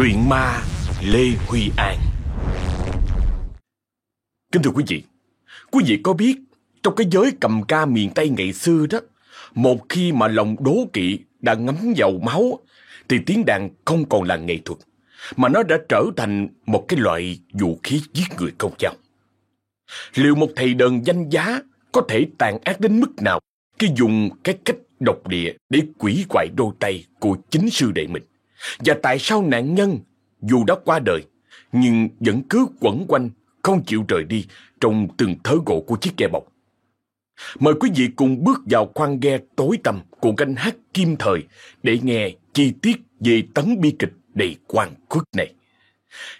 Truyện ma Lê Huy An Kính thưa quý vị, quý vị có biết trong cái giới cầm ca miền Tây ngày xưa đó, một khi mà lòng đố kỵ đã ngấm vào máu thì tiếng đàn không còn là nghệ thuật mà nó đã trở thành một cái loại vũ khí giết người công dao. Liệu một thầy đờn danh giá có thể tàn ác đến mức nào khi dùng cái cách độc địa để quỷ quại đôi tay của chính sư đệ mình? Và tại sao nạn nhân, dù đã qua đời, nhưng vẫn cứ quẩn quanh, không chịu rời đi trong từng thớ gỗ của chiếc ghe bọc? Mời quý vị cùng bước vào khoang ghe tối tăm của canh hát kim thời để nghe chi tiết về tấn bi kịch đầy quan khuất này.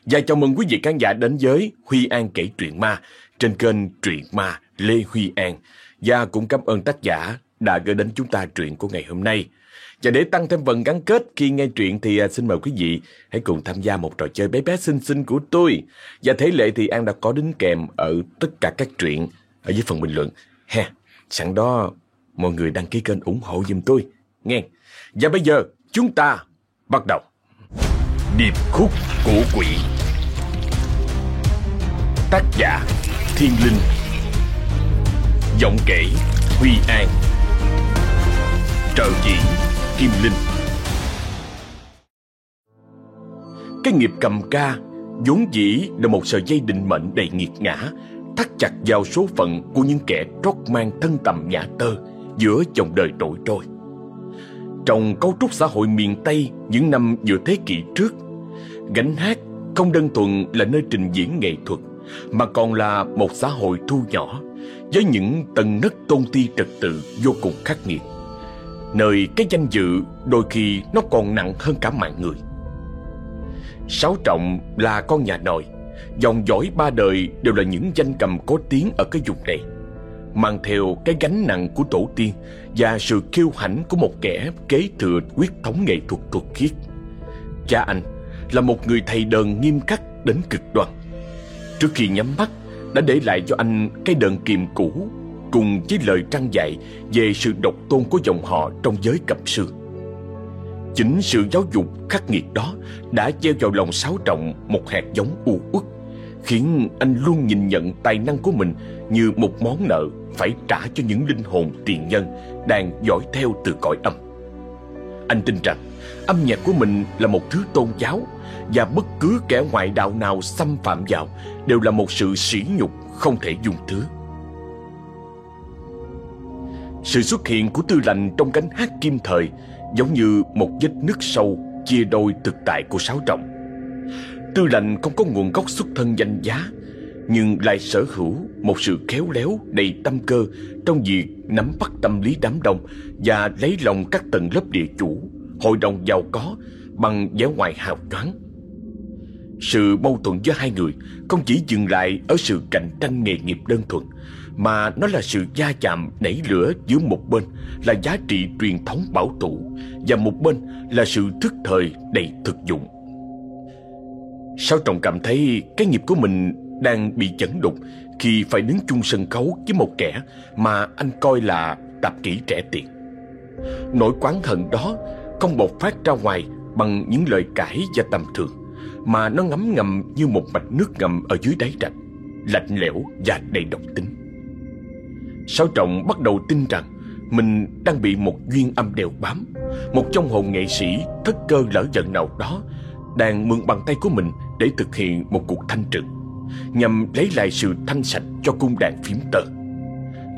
Và chào mừng quý vị khán giả đến với Huy An kể truyện ma trên kênh Truyện Ma Lê Huy An. Và cũng cảm ơn tác giả đã gửi đến chúng ta truyện của ngày hôm nay. Và để tăng thêm phần gắn kết khi nghe truyện thì à, xin mời quý vị hãy cùng tham gia một trò chơi bé bé xinh xinh của tôi. Và thế lệ thì An đã có đính kèm ở tất cả các truyện ở dưới phần bình luận. Ha, sẵn đó mọi người đăng ký kênh ủng hộ giùm tôi. Nghe. Và bây giờ chúng ta bắt đầu. Điệp khúc của quỷ Tác giả Thiên Linh Giọng kể Huy An Trợ diễn Kim Linh Cái nghiệp cầm ca vốn dĩ là một sợi dây định mệnh đầy nghiệt ngã thắt chặt vào số phận của những kẻ trót mang thân tầm nhà tơ giữa dòng đời đổi trôi. Trong cấu trúc xã hội miền Tây những năm giữa thế kỷ trước, gánh hát không đơn thuần là nơi trình diễn nghệ thuật mà còn là một xã hội thu nhỏ với những tầng nấc tôn ti trật tự vô cùng khắc nghiệt. Nơi cái danh dự đôi khi nó còn nặng hơn cả mạng người. Sáu Trọng là con nhà nội, dòng dõi ba đời đều là những danh cầm có tiếng ở cái vùng này mang theo cái gánh nặng của tổ tiên và sự kiêu hãnh của một kẻ kế thừa quyết thống nghệ thuật thuật khiết. Cha anh là một người thầy đờn nghiêm khắc đến cực đoan. Trước khi nhắm mắt, đã để lại cho anh cái đờn kiềm cũ cùng với lời trăng dạy về sự độc tôn của dòng họ trong giới cẩm sư. Chính sự giáo dục khắc nghiệt đó đã gieo vào lòng Sáu Trọng một hạt giống u uất, khiến anh luôn nhìn nhận tài năng của mình như một món nợ phải trả cho những linh hồn tiền nhân đang dõi theo từ cõi âm. Anh tin rằng âm nhạc của mình là một thứ tôn giáo và bất cứ kẻ ngoại đạo nào xâm phạm vào đều là một sự sỉ nhục không thể dung thứ. Sự xuất hiện của tư lành trong cánh hát kim thời giống như một vết nứt sâu chia đôi thực tại của Sáu Trọng. Tư lành không có nguồn gốc xuất thân danh giá nhưng lại sở hữu một sự khéo léo đầy tâm cơ trong việc nắm bắt tâm lý đám đông và lấy lòng các tầng lớp địa chủ, hội đồng giàu có bằng vẻ ngoài hào nhoáng. Sự mâu thuẫn giữa hai người không chỉ dừng lại ở sự cạnh tranh nghề nghiệp đơn thuần, mà nó là sự gia chạm nảy lửa giữa một bên là giá trị truyền thống bảo thủ và một bên là sự thức thời đầy thực dụng. Sao Trọng cảm thấy cái nghiệp của mình đang bị chấn đục khi phải đứng chung sân khấu với một kẻ mà anh coi là tạp kỹ trẻ tiền. Nỗi quán hận đó không bộc phát ra ngoài bằng những lời cãi và tầm thường, mà nó ngấm ngầm như một mạch nước ngầm ở dưới đáy rạch, lạnh lẽo và đầy độc tính. Sáu Trọng bắt đầu tin rằng mình đang bị một duyên âm đèo bám, một trong hồn nghệ sĩ thất cơ lỡ giận nào đó đang mượn bàn tay của mình để thực hiện một cuộc thanh trừng nhằm lấy lại sự thanh sạch cho cung đàn phím tờ.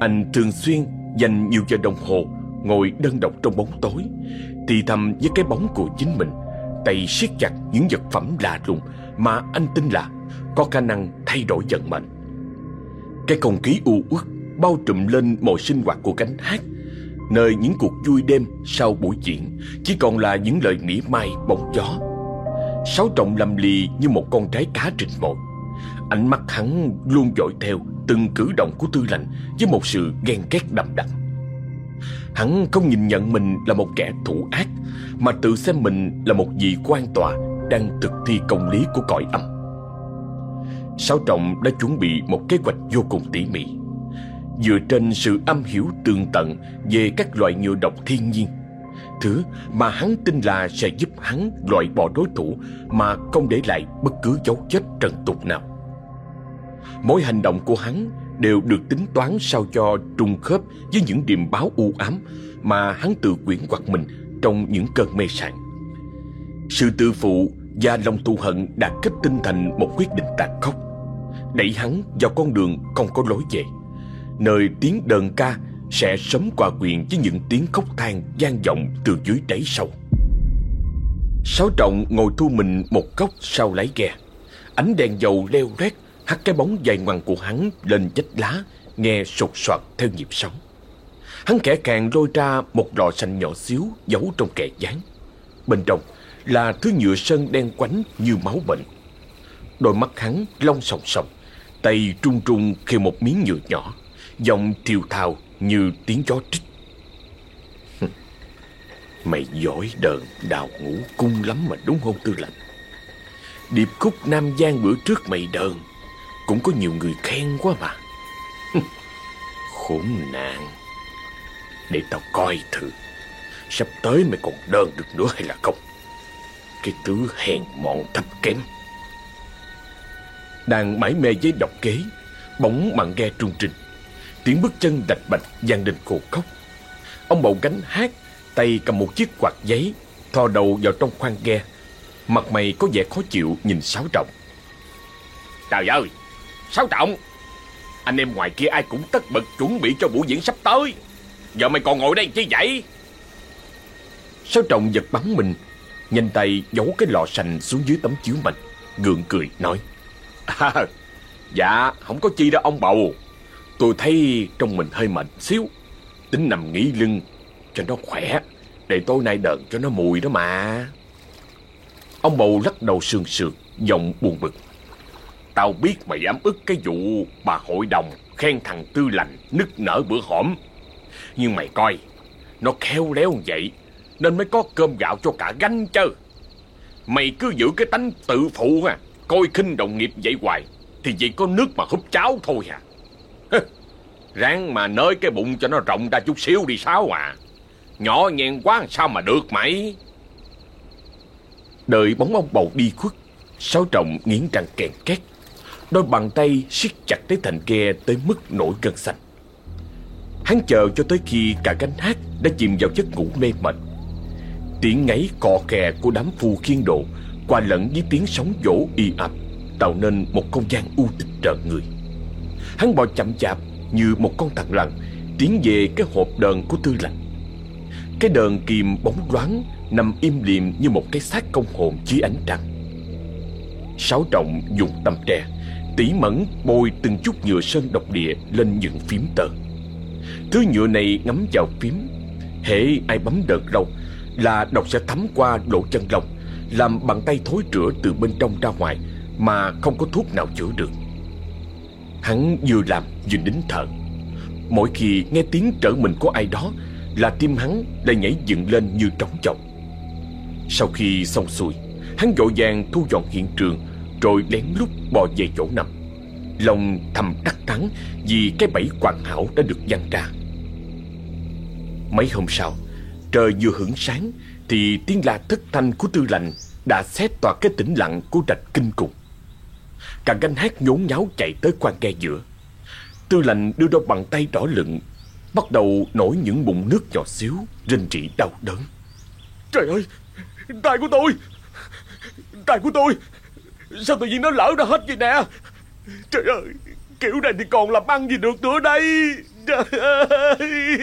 Anh thường xuyên dành nhiều giờ đồng hồ ngồi đơn độc trong bóng tối, thì thầm với cái bóng của chính mình, tay siết chặt những vật phẩm lạ lùng mà anh tin là có khả năng thay đổi vận mệnh. Cái không khí u uất bao trùm lên mọi sinh hoạt của cánh hát, nơi những cuộc vui đêm sau buổi diễn chỉ còn là những lời mỉa mai bóng gió. Sáu trọng lầm lì như một con trái cá trịch mồi Ánh mắt hắn luôn dõi theo từng cử động của tư lành với một sự ghen ghét đậm đặc. Hắn không nhìn nhận mình là một kẻ thủ ác, mà tự xem mình là một vị quan tòa đang thực thi công lý của cõi âm. Sáu Trọng đã chuẩn bị một kế hoạch vô cùng tỉ mỉ. Dựa trên sự âm hiểu tường tận về các loại nhựa độc thiên nhiên, Thứ mà hắn tin là sẽ giúp hắn loại bỏ đối thủ Mà không để lại bất cứ dấu vết trần tục nào. Mỗi hành động của hắn đều được tính toán sao cho trùng khớp với những điềm báo u ám mà hắn tự quyển quạt mình trong những cơn mê sảng. Sự tự phụ và lòng thù hận đã kết tinh thành một quyết định tàn khốc, đẩy hắn vào con đường không có lối về, nơi tiếng đờn ca sẽ sớm qua quyền với những tiếng khóc than gian vọng từ dưới đáy sâu. Sáu trọng ngồi thu mình một góc sau lái ghe. Ánh đèn dầu leo rét hắt cái bóng dài ngoằng của hắn lên vách lá, nghe sột soạt theo nhịp sóng. Hắn kẻ càng lôi ra một lọ xanh nhỏ xíu giấu trong kẻ dán. Bên trong là thứ nhựa sơn đen quánh như máu bệnh. Đôi mắt hắn long sòng sòng, tay trung trung khi một miếng nhựa nhỏ, giọng thiều thào như tiếng chó trích. Mày giỏi đờn đào ngũ cung lắm mà đúng không tư lệnh? Điệp khúc Nam Giang bữa trước mày đờn cũng có nhiều người khen quá mà. Khốn nạn. Để tao coi thử. Sắp tới mày còn đơn được nữa hay là không? Cái thứ hèn mọn thấp kém. Đang mãi mê với độc kế, bóng mặn ghe trung trình. Tiếng bước chân đạch bạch vang lên khô khóc. Ông bầu gánh hát, tay cầm một chiếc quạt giấy, thò đầu vào trong khoang ghe. Mặt mày có vẻ khó chịu nhìn sáu trọng. Trời ơi, Sáu Trọng Anh em ngoài kia ai cũng tất bật chuẩn bị cho buổi diễn sắp tới Giờ mày còn ngồi đây chi vậy Sáu Trọng giật bắn mình Nhanh tay giấu cái lọ sành xuống dưới tấm chiếu mạch Gượng cười nói à, Dạ không có chi đâu ông bầu Tôi thấy trong mình hơi mệt xíu Tính nằm nghỉ lưng Cho nó khỏe Để tối nay đợn cho nó mùi đó mà Ông bầu lắc đầu sườn sượt Giọng buồn bực Tao biết mày ám ức cái vụ bà hội đồng khen thằng tư lành nức nở bữa hổm. Nhưng mày coi, nó khéo léo vậy nên mới có cơm gạo cho cả gánh chứ. Mày cứ giữ cái tánh tự phụ à, coi khinh đồng nghiệp vậy hoài thì vậy có nước mà húp cháo thôi à. Ráng mà nới cái bụng cho nó rộng ra chút xíu đi sao à. Nhỏ nhẹn quá sao mà được mày. Đợi bóng ông bầu đi khuất, Sáu trọng nghiến răng kèn két. Đôi bàn tay siết chặt lấy thành ghe tới mức nổi gân xanh Hắn chờ cho tới khi cả cánh hát đã chìm vào giấc ngủ mê mệt Tiếng ngáy cò kè của đám phu khiên độ Qua lẫn với tiếng sóng vỗ y ập Tạo nên một không gian u tịch trợn người Hắn bò chậm chạp như một con thằng lằn Tiến về cái hộp đờn của tư lạnh Cái đờn kìm bóng loáng Nằm im liềm như một cái xác công hồn dưới ánh trăng Sáu trọng dùng tầm tre tỉ mẫn bôi từng chút nhựa sơn độc địa lên những phím tờ. Thứ nhựa này ngấm vào phím, hễ ai bấm đợt lâu là độc sẽ thấm qua lỗ chân lông, làm bàn tay thối rữa từ bên trong ra ngoài mà không có thuốc nào chữa được. Hắn vừa làm vừa nín thở. Mỗi khi nghe tiếng trở mình của ai đó là tim hắn lại nhảy dựng lên như trống chọc. Sau khi xong xuôi, hắn vội vàng thu dọn hiện trường rồi lén lút bò về chỗ nằm Lòng thầm đắc thắng Vì cái bẫy hoàn hảo đã được dăng ra Mấy hôm sau Trời vừa hưởng sáng Thì tiếng la thất thanh của tư lành Đã xét toạc cái tĩnh lặng của rạch kinh cục Cả gánh hát nhốn nháo chạy tới quan ghe giữa. Tư lành đưa đôi bàn tay đỏ lựng Bắt đầu nổi những bụng nước nhỏ xíu Rinh rỉ đau đớn. Trời ơi tay của tôi tay của tôi Sao tự nhiên nó lỡ ra hết vậy nè? Trời ơi Kiểu này thì còn làm ăn gì được nữa đây? Trời ơi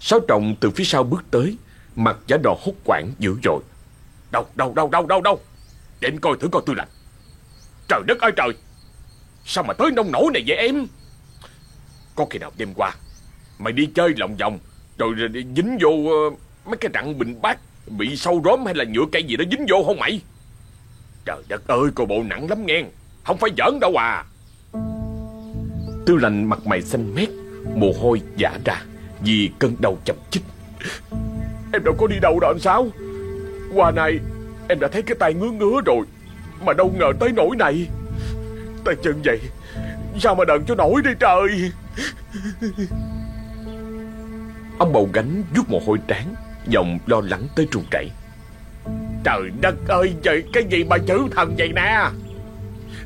Sáu trọng từ phía sau bước tới Mặt giả đò hốt quảng dữ dội. Đâu đâu đâu đâu đâu đâu để em coi thử coi tôi lạnh Trời đất ơi trời. Sao mà tới nông nổi này vậy em? Có khi nào đêm qua Mày đi chơi lòng vòng Rồi, dính vô ờ, mấy cái rặng bình bát Bị sâu róm hay là nhựa cây gì đó dính vô không mày? Trời đất ơi coi bộ nặng lắm nghe. Không phải giỡn đâu à. Tư lành mặt mày xanh mét Mồ hôi giả ra Vì cơn đau chậm chích. Em đâu có đi đâu đó làm sao? Qua này em đã thấy cái tay ngứa ngứa rồi Mà đâu ngờ tới nỗi này. Tay chân vậy Sao mà đần cho nổi đi trời? Ông bầu gánh vuốt mồ hôi trán Giọng lo lắng tới trung chảy Trời đất ơi trời Cái gì mà chữ thần vậy nè?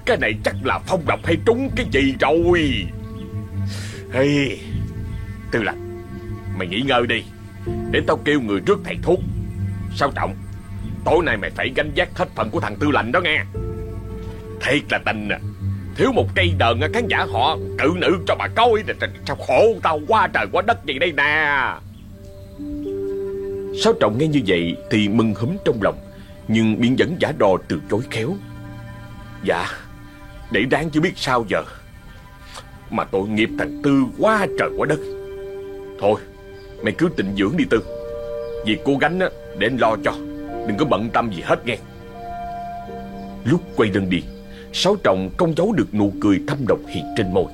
Cái này chắc là phong độc hay trúng cái gì rồi? Hey, Tư lạnh Mày nghỉ ngơi đi Để tao kêu người trước thầy thuốc. Sao trọng Tối nay mày phải gánh vác hết phần của thằng tư lạnh đó nghe. Thiệt là tình à. Thiếu một cây đờn khán giả họ cự nữ cho bà coi Sao khổ tao quá trời quá đất gì đây nè. Sáu trọng nghe như vậy thì mừng húm trong lòng Nhưng miệng vẫn giả đò từ chối khéo. Dạ Để đáng chứ biết sao giờ. Mà tội nghiệp thằng Tư quá trời quá đất. Thôi Mày cứ tịnh dưỡng đi Tư. Việc cố gắng á, để anh lo cho. Đừng có bận tâm gì hết nghe. Lúc quay lưng đi, Sáu trọng không giấu được nụ cười thâm độc hiện trên môi.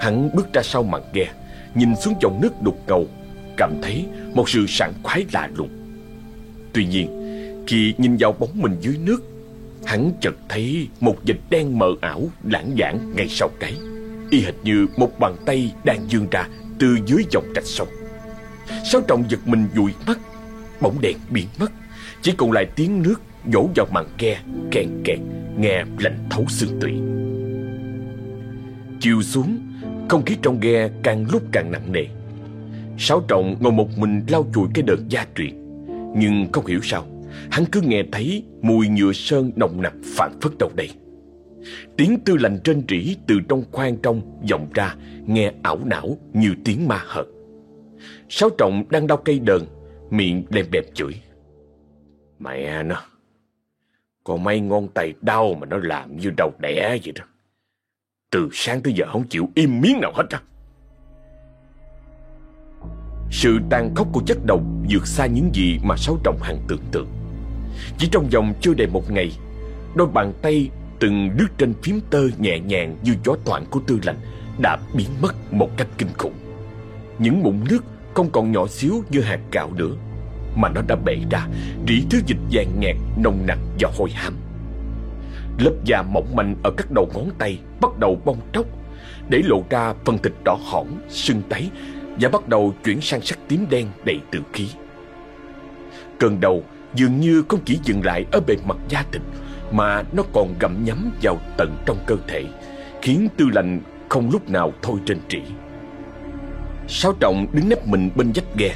Hắn bước ra sau màn ghe, Nhìn xuống dòng nước đục ngầu, Cảm thấy một sự sảng khoái lạ lùng. Tuy nhiên, Khi nhìn vào bóng mình dưới nước, Hắn chợt thấy một dịch đen mờ ảo lãng giảng ngay sau cái Y hệt như một bàn tay đang dương ra từ dưới dòng rạch sông. Sáu trọng giật mình dụi mắt, Bóng đèn biến mất. Chỉ còn lại tiếng nước vỗ vào màn ghe, Kèn kẹt, nghe lạnh thấu xương tủy. Chiều xuống, không khí trong ghe càng lúc càng nặng nề. Sáu trọng ngồi một mình lau chùi cái đợt gia truyền. Nhưng không hiểu sao, hắn cứ nghe thấy mùi nhựa sơn nồng nặc phản phất đầu đây. Tiếng tư lành trên rỉ từ trong khoang trong vọng ra, nghe ảo não như tiếng ma hợt sáu trọng đang đau cây đờn, miệng lèm bẹp chửi mẹ à, nó còn mấy ngón tay đau mà nó làm như đầu đẻ vậy đó. Từ sáng tới giờ không chịu im miếng nào hết á. Sự tàn khốc của chất độc vượt xa những gì mà Sáu Trọng hằng tưởng tượng. Chỉ trong vòng chưa đầy một ngày, đôi bàn tay từng đứt trên phím tơ nhẹ nhàng như gió thoảng của tư lạnh đã biến mất một cách kinh khủng. Những mụn nước không còn nhỏ xíu như hạt gạo nữa mà nó đã bể ra. Rỉ thứ dịch vàng nhạt nồng nặc và hôi hám. Lớp da mỏng manh ở các đầu ngón tay bắt đầu bong tróc để lộ ra phần thịt đỏ hỏng, sưng tấy và bắt đầu chuyển sang sắc tím đen đầy tử khí. Cơn đầu dường như không chỉ dừng lại ở bề mặt da thịt mà nó còn gặm nhắm vào tận trong cơ thể khiến tư lành không lúc nào thôi trên trĩ. Sáu trọng đứng nép mình bên vách ghe.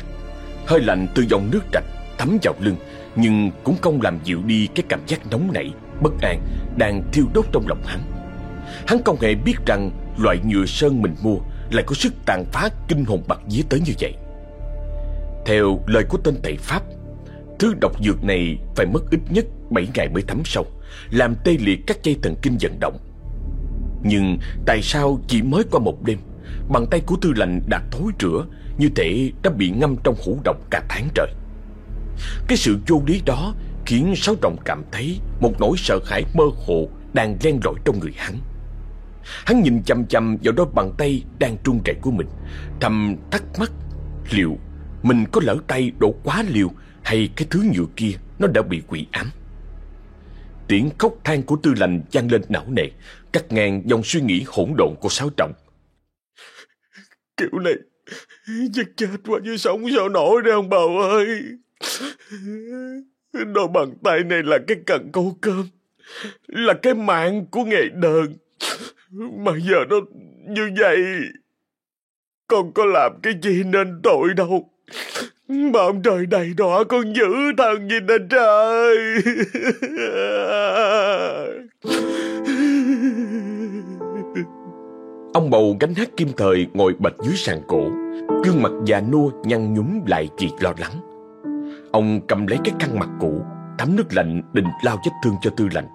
Hơi lạnh từ dòng nước trạch thấm vào lưng, Nhưng cũng không làm dịu đi cái cảm giác nóng nảy, Bất an đang thiêu đốt trong lòng hắn. Hắn không hề biết rằng Loại nhựa sơn mình mua Lại có sức tàn phá kinh hồn bạc vía tới như vậy. Theo lời của tên thầy Pháp, Thứ độc dược này phải mất ít nhất 7 ngày mới thấm sâu Làm tê liệt các dây thần kinh vận động. Nhưng tại sao chỉ mới qua một đêm, Bàn tay của tư lành đã thối rữa như thể đã bị ngâm trong hũ độc cả tháng trời. Cái sự vô lý đó Khiến Sáu Trọng cảm thấy Một nỗi sợ hãi mơ hồ Đang len lỏi trong người hắn. Hắn nhìn chăm chăm vào đôi bàn tay Đang trung chảy của mình, Thầm thắc mắc Liệu mình có lỡ tay đổ quá liều Hay cái thứ nhựa kia Nó đã bị quỷ ám. Tiếng khóc than của tư lành vang lên não nề, Cắt ngang dòng suy nghĩ hỗn độn của Sáu Trọng. Kiểu này Chắc chết quá, chứ sống sao nổi đây ông bầu ơi. Đôi bàn tay này là cái cần câu cơm. Là cái mạng của nghệ đơn. Mà giờ nó như vậy. Con có làm cái gì nên tội đâu. Mà ông trời đầy đỏ con giữ thần gì nè trời. Ông bầu gánh hát kim thời ngồi bệt dưới sàn cổ. Gương mặt già nua nhăn nhúm lại vì lo lắng. Ông cầm lấy cái khăn mặt cũ, tắm nước lạnh, định lao vết thương cho tư lạnh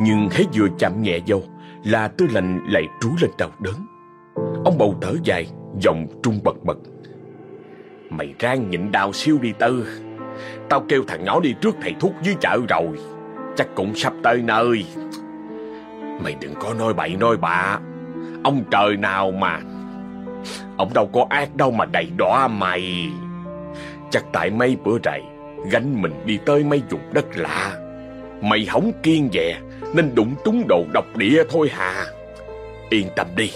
Nhưng hễ vừa chạm nhẹ vô Là tư lạnh lại trú lên đau đớn. Ông bầu thở dài, Giọng trung bật bật. Mày rang nhịn đau siêu đi tư. Tao kêu thằng nhỏ đi trước thầy thuốc dưới chợ rồi. Chắc cũng sắp tới nơi. Mày đừng có nói bậy nói bạ. Ông trời nào mà. Ông đâu có ác đâu mà đầy đỏ mày. Chắc tại mấy bữa rày, Gánh mình đi tới mấy vùng đất lạ. Mày hỏng kiên dè Nên đụng trúng đồ độc địa thôi hà. Yên tâm đi,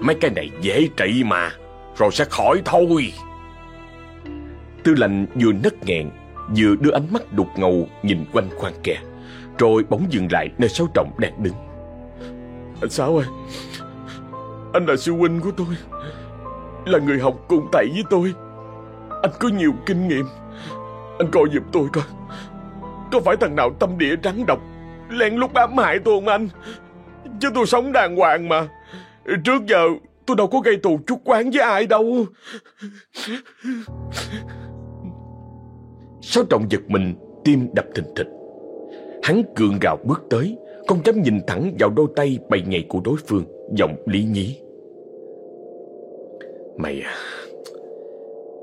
Mấy cái này dễ trị mà, Rồi sẽ khỏi thôi. Tư lành vừa nấc nghẹn, Vừa đưa ánh mắt đục ngầu nhìn quanh khoang kè Rồi bỗng dừng lại nơi Sáu Trọng đang đứng. Anh Sáu ơi? Anh là sư huynh của tôi. Là người học cùng tẩy với tôi. Anh có nhiều kinh nghiệm. Anh coi giùm tôi coi. Có phải thằng nào tâm địa rắn độc, Lén lút ám hại tôi không anh? Chứ tôi sống đàng hoàng mà. Trước giờ, tôi đâu có gây thù chút quán với ai đâu. Sáu trọng giật mình, Tim đập thình thịch? Hắn cường gào bước tới, Không dám nhìn thẳng vào đôi tay bầy nhầy của đối phương. Giọng lý nhí. Mày à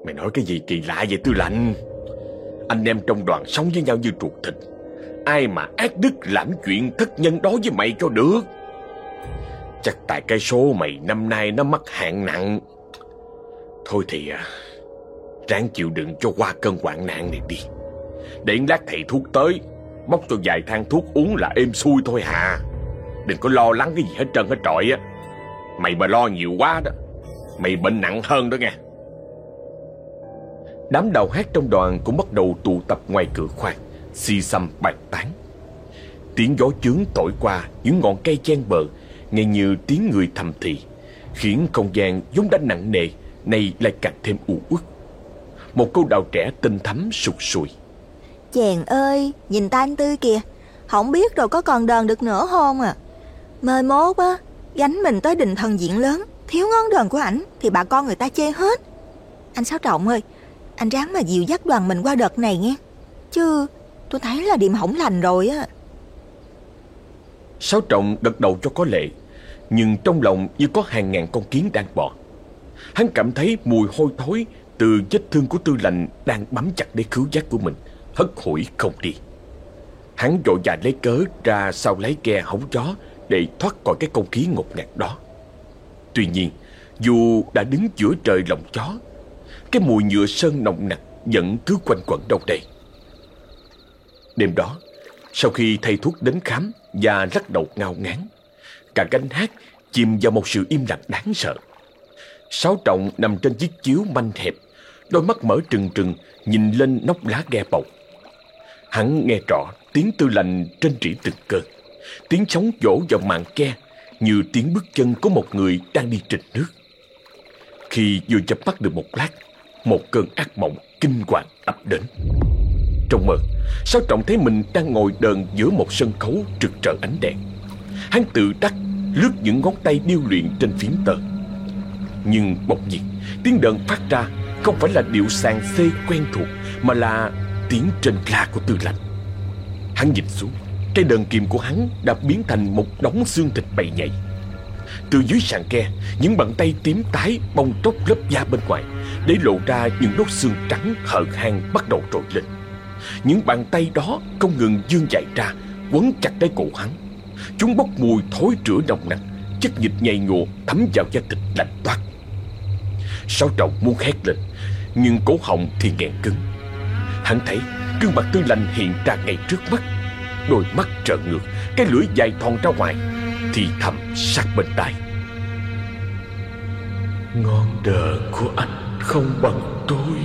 Mày nói cái gì kỳ lạ vậy tư lạnh? Anh em trong đoàn sống với nhau như ruột thịt. Ai mà ác đức làm chuyện thất nhân đó với mày cho được? Chắc tại cái số mày năm nay nó mắc hạn nặng. Thôi thì à Ráng chịu đựng cho qua cơn hoạn nạn này đi. Để lát thầy thuốc tới Móc cho vài thang thuốc uống là êm xuôi thôi hà. Đừng có lo lắng cái gì hết trơn hết trọi á. Mày mà lo nhiều quá đó Mày bệnh nặng hơn đó nghe. Đám đầu hát trong đoàn cũng bắt đầu tụ tập ngoài cửa khoang Xì xăm bàn tán. Tiếng gió chướng thổi qua những ngọn cây chen bờ Nghe như tiếng người thầm thì Khiến không gian vốn đã nặng nề Nay lại càng thêm u uất. Một câu đào trẻ tinh thấm sụt sùi. Chàng ơi, nhìn ta anh Tư kìa Không biết rồi có còn đờn được nữa không à Mời mốt á, Gánh mình tới đình thần diện lớn. Thiếu ngón đờn của ảnh Thì bà con người ta chê hết. Anh Sáu Trọng ơi, Anh ráng mà dìu dắt đoàn mình qua đợt này nghe. Chứ tôi thấy là điểm hỏng lành rồi á. Sáu Trọng gật đầu cho có lệ, Nhưng trong lòng như có hàng ngàn con kiến đang bò. Hắn cảm thấy mùi hôi thối Từ vết thương của tư lành Đang bám chặt lấy khứu giác của mình, Hất hủi không đi. Hắn vội vàng lấy cớ ra sau lấy ghe hóng gió để thoát khỏi cái không khí ngột ngạt đó. Tuy nhiên, Dù đã đứng giữa trời lòng chó, Cái mùi nhựa sơn nồng nặc Vẫn cứ quanh quẩn đâu đây. Đêm đó, Sau khi thầy thuốc đến khám Và lắc đầu ngao ngán, Cả cánh hát chìm vào một sự im lặng đáng sợ. Sáu trọng nằm trên chiếc chiếu manh hẹp, Đôi mắt mở trừng trừng Nhìn lên nóc lá ghe bầu. Hắn nghe rõ tiếng tư lành trên rỉ từng cơn Tiếng sóng vỗ vào màn ke, Như tiếng bước chân của một người đang đi trên nước. Khi vừa chập mắt được một lát, Một cơn ác mộng kinh hoàng ập đến. Trong mơ Sáu trọng thấy mình đang ngồi đờn giữa một sân khấu trực trở ánh đèn? Hắn tự đắc lướt những ngón tay điêu luyện trên phím tờ. Nhưng bỗng nhiên, Tiếng đờn phát ra Không phải là điệu sàn xê quen thuộc, Mà là tiếng trên la của tư lạnh Hắn nhìn xuống Cây đờn kìm của hắn đã biến thành một đống xương thịt bầy nhảy Từ dưới sàn ke, Những bàn tay tím tái bong tróc lớp da bên ngoài Để lộ ra những đốt xương trắng hở hang bắt đầu trồi lên. Những bàn tay đó không ngừng dương chạy ra, Quấn chặt lấy cổ hắn. Chúng bốc mùi thối rữa nồng nặc, Chất dịch nhầy nhụa thấm vào da thịt lạnh toát. Sáu trọng muốn hét lên, Nhưng cổ họng thì nghẹn cứng. Hắn thấy gương mặt tư lành hiện ra ngay trước mắt. Đôi mắt trợn ngược, Cái lưỡi dài thòn ra ngoài, Thì thầm sát bên tai. Ngon đờ của anh không bằng tôi.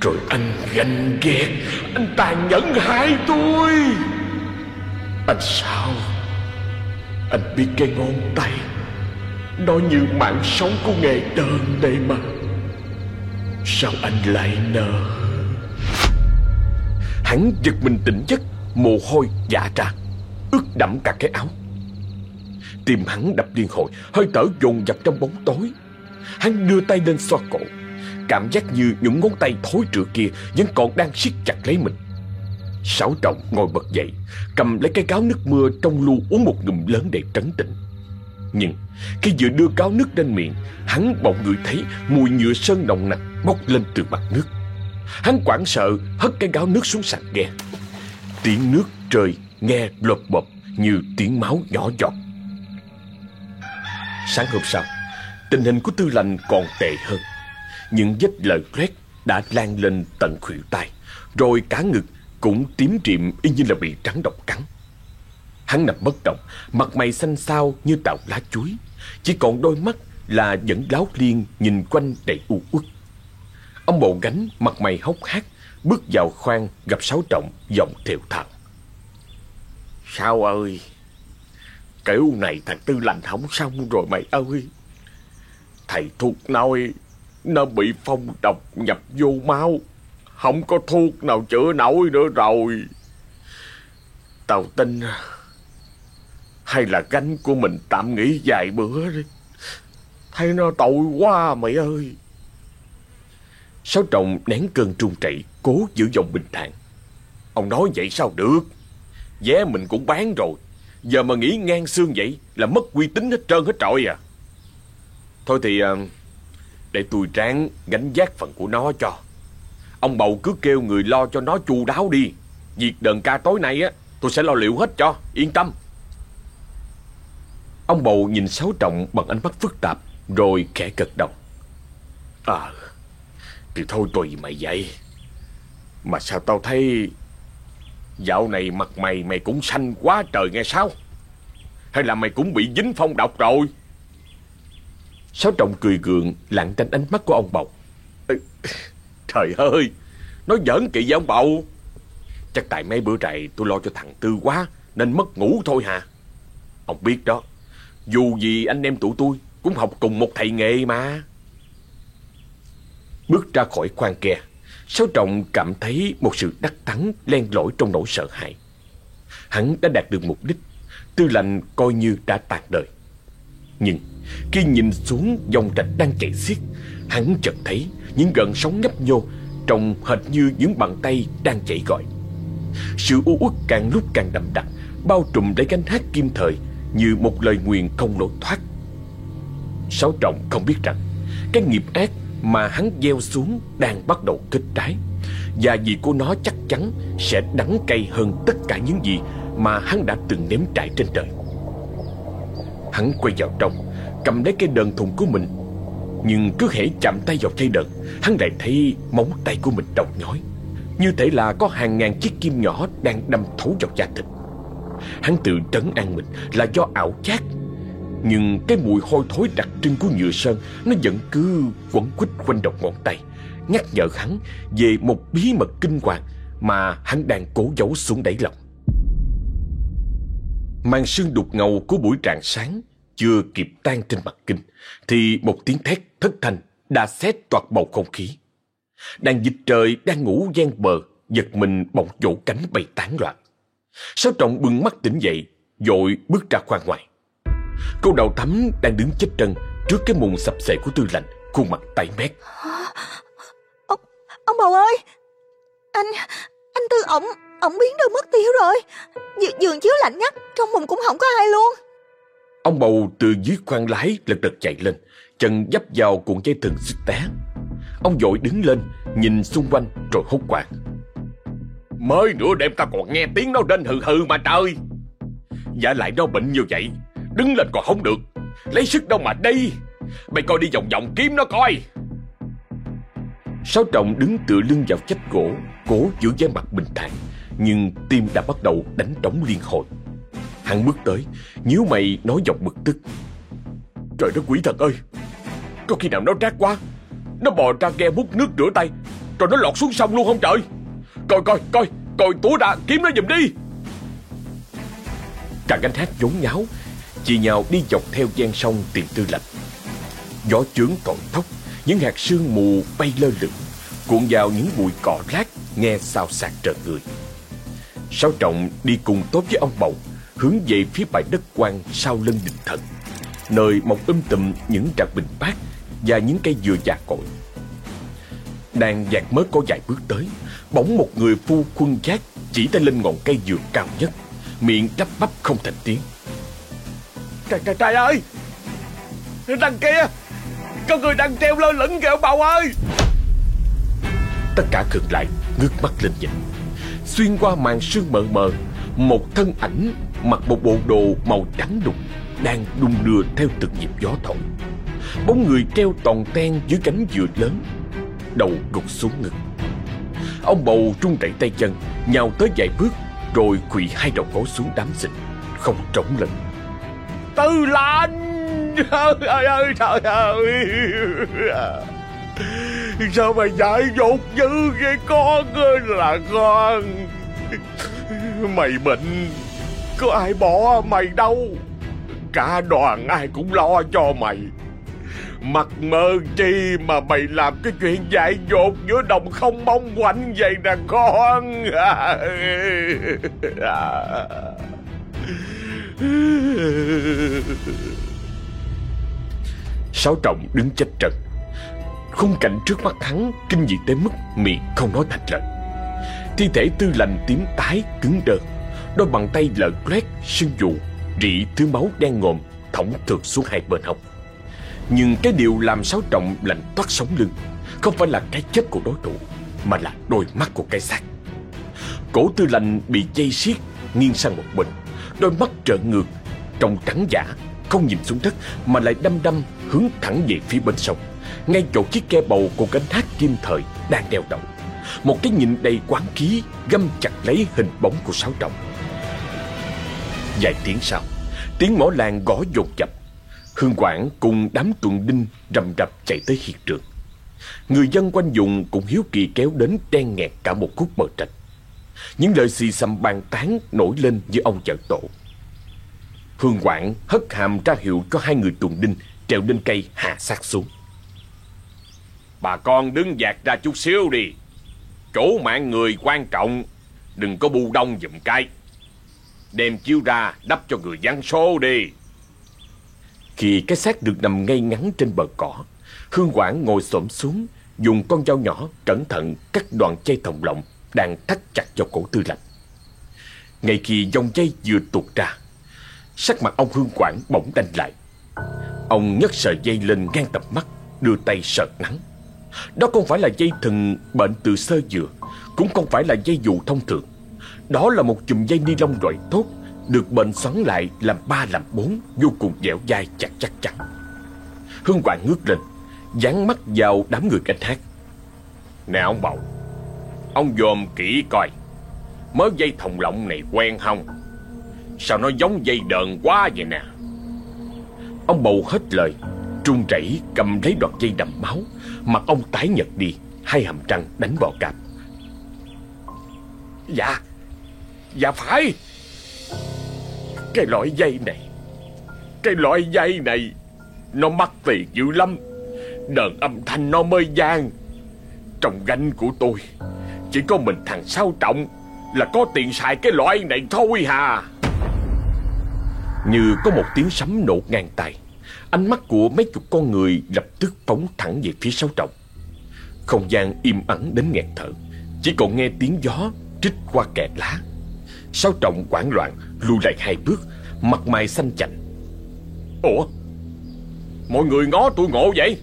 Rồi anh ganh ghét, Anh tàn nhẫn hại tôi. Anh sao? Anh biết cái ngón tay, Nó như mạng sống của nghề đơn đây mà. Sao anh lại nợ? Hắn giật mình tỉnh giấc. Mồ hôi dạ ra Ướt đẫm cả cái áo. Tim hắn đập liên hồi, Hơi thở dồn dập trong bóng tối. Hắn đưa tay lên xoa cổ. Cảm giác như những ngón tay thối rữa kia Vẫn còn đang siết chặt lấy mình. Sáu trọng ngồi bật dậy, Cầm lấy cái gáo nước mưa trong lu uống một ngụm lớn để trấn tĩnh. Nhưng, khi vừa đưa gáo nước lên miệng, Hắn bỗng ngửi thấy mùi nhựa sơn nồng nặc bốc lên từ mặt nước. Hắn quảng sợ, hất cái gáo nước xuống sàn ghe. Tiếng nước trời nghe lột bột như tiếng máu nhỏ giọt. Sáng hôm sau, Tình hình của tư lành còn tệ hơn. Những vết lợi loét đã lan lên tận khuỷu tay, Rồi cả ngực cũng tím triệm y như là bị trắng độc cắn. Hắn nằm bất động, Mặt mày xanh xao như tạo lá chuối. Chỉ còn đôi mắt là vẫn láo liên Nhìn quanh đầy u uất. Ông bộ gánh mặt mày hốc hác Bước vào khoang gặp Sáu Trọng Giọng thều thào. Sao ơi? Kiểu này thằng Tư lành không xong rồi mày ơi. Thầy thuốc nói Nó bị phong độc nhập vô máu. Không có thuốc nào chữa nổi nữa rồi. Tao tin Hay là gánh của mình tạm nghỉ vài bữa đi. Thấy nó tội quá mày ơi. Sáu Trọng nén cơn trung chạy Cố giữ giọng bình thản. Ông nói vậy sao được? Vé mình cũng bán rồi. Giờ mà nghĩ ngang xương vậy Là mất uy tín hết trơn hết trọi à. Thôi thì ờ, Để tôi ráng gánh giác phần của nó cho. Ông bầu cứ kêu người lo cho nó chu đáo đi. Việc đờn ca tối nay á, Tôi sẽ lo liệu hết cho. Yên tâm. Ông bầu nhìn Sáu Trọng bằng ánh mắt phức tạp, Rồi khẽ gật đầu. À Thì thôi tùy mày vậy. Mà sao tao thấy Dạo này mặt mày mày cũng xanh quá trời nghe sao? Hay là mày cũng bị dính phong độc rồi? Sáu Trọng cười gượng, lặng tránh ánh mắt của ông bầu. Trời ơi, nó giỡn kỳ vậy ông bầu? Chắc tại mấy bữa này tôi lo cho thằng Tư quá, Nên mất ngủ thôi hà. Ông biết đó, Dù gì anh em tụi tôi Cũng học cùng một thầy nghề mà. Bước ra khỏi khoang kia. Sáu Trọng cảm thấy một sự đắc thắng len lỏi trong nỗi sợ hãi. Hắn đã đạt được mục đích, tư lệnh coi như đã tàn đời. Nhưng khi nhìn xuống dòng rạch đang chảy xiết, hắn chợt thấy những gợn sóng nhấp nhô trông hệt như những bàn tay đang chảy gọi. Sự u uất càng lúc càng đậm đặc, bao trùm lấy cánh hát kim thời như một lời nguyền không lối thoát. Sáu Trọng không biết rằng cái nghiệp ác mà hắn gieo xuống đang bắt đầu kết trái và vị của nó chắc chắn sẽ đắng cay hơn tất cả những gì mà hắn đã từng nếm trải trên trời. Hắn quay vào trong, cầm lấy cây đờn thùng của mình. Nhưng cứ hễ chạm tay vào cây đờn, hắn lại thấy móng tay của mình đau nhói. Như thể là có hàng ngàn chiếc kim nhỏ đang đâm thấu vào da thịt. Hắn tự trấn an mình là do ảo giác nhưng cái mùi hôi thối đặc trưng của nhựa sơn, Nó vẫn cứ quẩn quýt quanh đầu ngón tay. Nhắc nhở hắn về một bí mật kinh hoàng Mà hắn đang cố giấu xuống đáy lòng. Màn sương đục ngầu của buổi rạng sáng Chưa kịp tan trên mặt kinh, Thì một tiếng thét thất thanh Đã xét toạt bầu không khí. Đàn dịch trời đang ngủ gian bờ, Giật mình bỗng vỗ cánh bay tán loạn. Sáu trọng bừng mắt tỉnh dậy Dội bước ra khoang ngoài. Cô đầu thắm đang đứng chết trân Trước cái mùng sập sệ của tư lạnh Khuôn mặt tái mét. Ông, ông bầu ơi! Anh, anh Tư ổng, ổng biến đâu mất tiêu rồi. D Giường chiếu lạnh ngắt Trong mùng cũng không có ai luôn. Ông bầu từ dưới khoang lái lật đật chạy lên Chân dấp vào cuộn dây thừng xích té. Ông vội đứng lên Nhìn xung quanh rồi hốt quảng Mới nửa đêm ta còn nghe tiếng nó rên hừ hừ mà trời. Giả lại nó bệnh như vậy Đứng lên còn không được. Lấy sức đâu mà đi. Mày coi đi vòng vòng kiếm nó coi. Sáu trọng đứng tựa lưng vào chách gỗ, Cố giữ vẻ mặt bình thản, Nhưng tim đã bắt đầu đánh trống liên hồi. Hắn bước tới, nhíu mày nói giọng bực tức. Trời đất quỷ thật ơi! Có khi nào nó rác quá? Nó bò ra ghe múc nước rửa tay, Rồi nó lọt xuống sông luôn không trời? Coi coi coi Coi túa đã kiếm nó giùm đi! Càng gánh hát vốn nháo Chia nhau đi dọc theo gian sông tìm tư lạnh Gió chướng cội tóc Những hạt sương mù bay lơ lửng, Cuộn vào những bụi cỏ lát, Nghe xào xạc trời người. Sáu trọng đi cùng tốt với ông bầu, Hướng về phía bãi đất quan sau lưng đình thần, Nơi mọc um tùm những trạc bình bát Và những cây dừa già cội. Đang dạt mới có vài bước tới, Bỗng một người phu khuân giác Chỉ tay lên ngọn cây dừa cao nhất, Miệng đắp bắp không thành tiếng. Trời trời trời ơi! Đằng kia! Có người đang treo lơ lửng kìa, ông bầu ơi! Tất cả khựng lại, ngước mắt lên nhìn. Xuyên qua màn sương mờ mờ, Một thân ảnh mặc một bộ đồ màu trắng đục Đang đung đưa theo từng nhịp gió thổi. Bóng người treo toàn ten dưới cánh dừa lớn, Đầu gục xuống ngực. Ông bầu trung chạy tay chân, Nhào tới vài bước, Rồi quỳ hai đầu gối xuống đám xịt, Không trống lên Tư lạnh Trời ơi trời ơi. Sao mày dại dột dữ vậy con? Ơi là con. Mày bệnh. Có ai bỏ mày đâu. Cả đoàn ai cũng lo cho mày. Mặt mơ chi mà mày làm cái chuyện dại dột giữa đồng không mong quạnh vậy nè con. Sáu trọng đứng chết trận, Khung cảnh trước mắt hắn kinh dị tới mức miệng không nói thành lời. Thi thể tư lành tím tái cứng đơ Đôi bàn tay lợn loét sưng dụ Rỉ thứ máu đen ngòm Thỏng thượt xuống hai bên hông. Nhưng cái điều làm sáu trọng lạnh toát sống lưng Không phải là cái chết của đối thủ Mà là đôi mắt của cái xác. Cổ tư lành bị dây xiết Nghiêng sang một bên. Đôi mắt trợn ngược Trông trắng giả Không nhìn xuống đất Mà lại đăm đăm hướng thẳng về phía bên sông. Ngay chỗ chiếc ke bầu của cánh thác kim thời Đang đeo động, Một cái nhìn đầy quán khí Găm chặt lấy hình bóng của sáu trọng. Vài tiếng sau Tiếng mỏ làng gõ dồn dập. Hương Quảng cùng đám tuần đinh rầm rập chạy tới hiện trường. Người dân quanh vùng cũng hiếu kỳ kéo đến đen nghẹt cả một khúc bờ trạch. Những lời xì xầm bàn tán nổi lên như ông chợ tổ. Hương Quảng hất hàm ra hiệu cho hai người tuần đinh trèo lên cây hạ sát xuống. Bà con đứng dạt ra chút xíu đi. Chỗ mạng người quan trọng Đừng có bu đông giùm cái. Đem chiếu ra đắp cho người văn số đi. Khi cái xác được nằm ngay ngắn trên bờ cỏ Hương Quảng ngồi xổm xuống Dùng con dao nhỏ cẩn thận cắt đoạn dây thòng lọng đang thắt chặt cho cổ tư lạnh Ngay khi dòng dây vừa tuột ra, Sắc mặt ông Hương Quảng bỗng đanh lại. Ông nhấc sợi dây lên ngang tầm mắt, Đưa tay sợt nắng Đó không phải là dây thừng bệnh từ sơ dừa, Cũng không phải là dây dù thông thường. Đó là một chùm dây ni lông loại tốt, Được bệnh xoắn lại làm ba, làm bốn, Vô cùng dẻo dai chặt chắc chắn. Hương Quảng ngước lên, Dán mắt vào đám người canh hát Nè ông bảo. Ông dòm kỹ coi. Mớ dây thòng lọng này quen không? Sao nó giống dây đờn quá vậy nè? Ông bầu hết lời, Trung rẩy cầm lấy đoạn dây đầm máu Mặt ông tái nhật đi, Hai hàm răng đánh vào cạp. Dạ Dạ phải. Cái loại dây này, Cái loại dây này, Nó mắc tiền dữ lắm. Đờn âm thanh nó mới gian Trong gánh của tôi chỉ có mình thằng Sao Trọng Là có tiền xài cái loại này thôi hà. Như có một tiếng sấm nổ ngang tay Ánh mắt của mấy chục con người lập tức phóng thẳng về phía sáu trọng. Không gian im ắng đến nghẹt thở, Chỉ còn nghe tiếng gió trích qua kẽ lá. Sáu trọng quảng loạn, lùi lại hai bước, Mặt mày xanh chạnh Ủa? Mọi người ngó tôi ngộ vậy?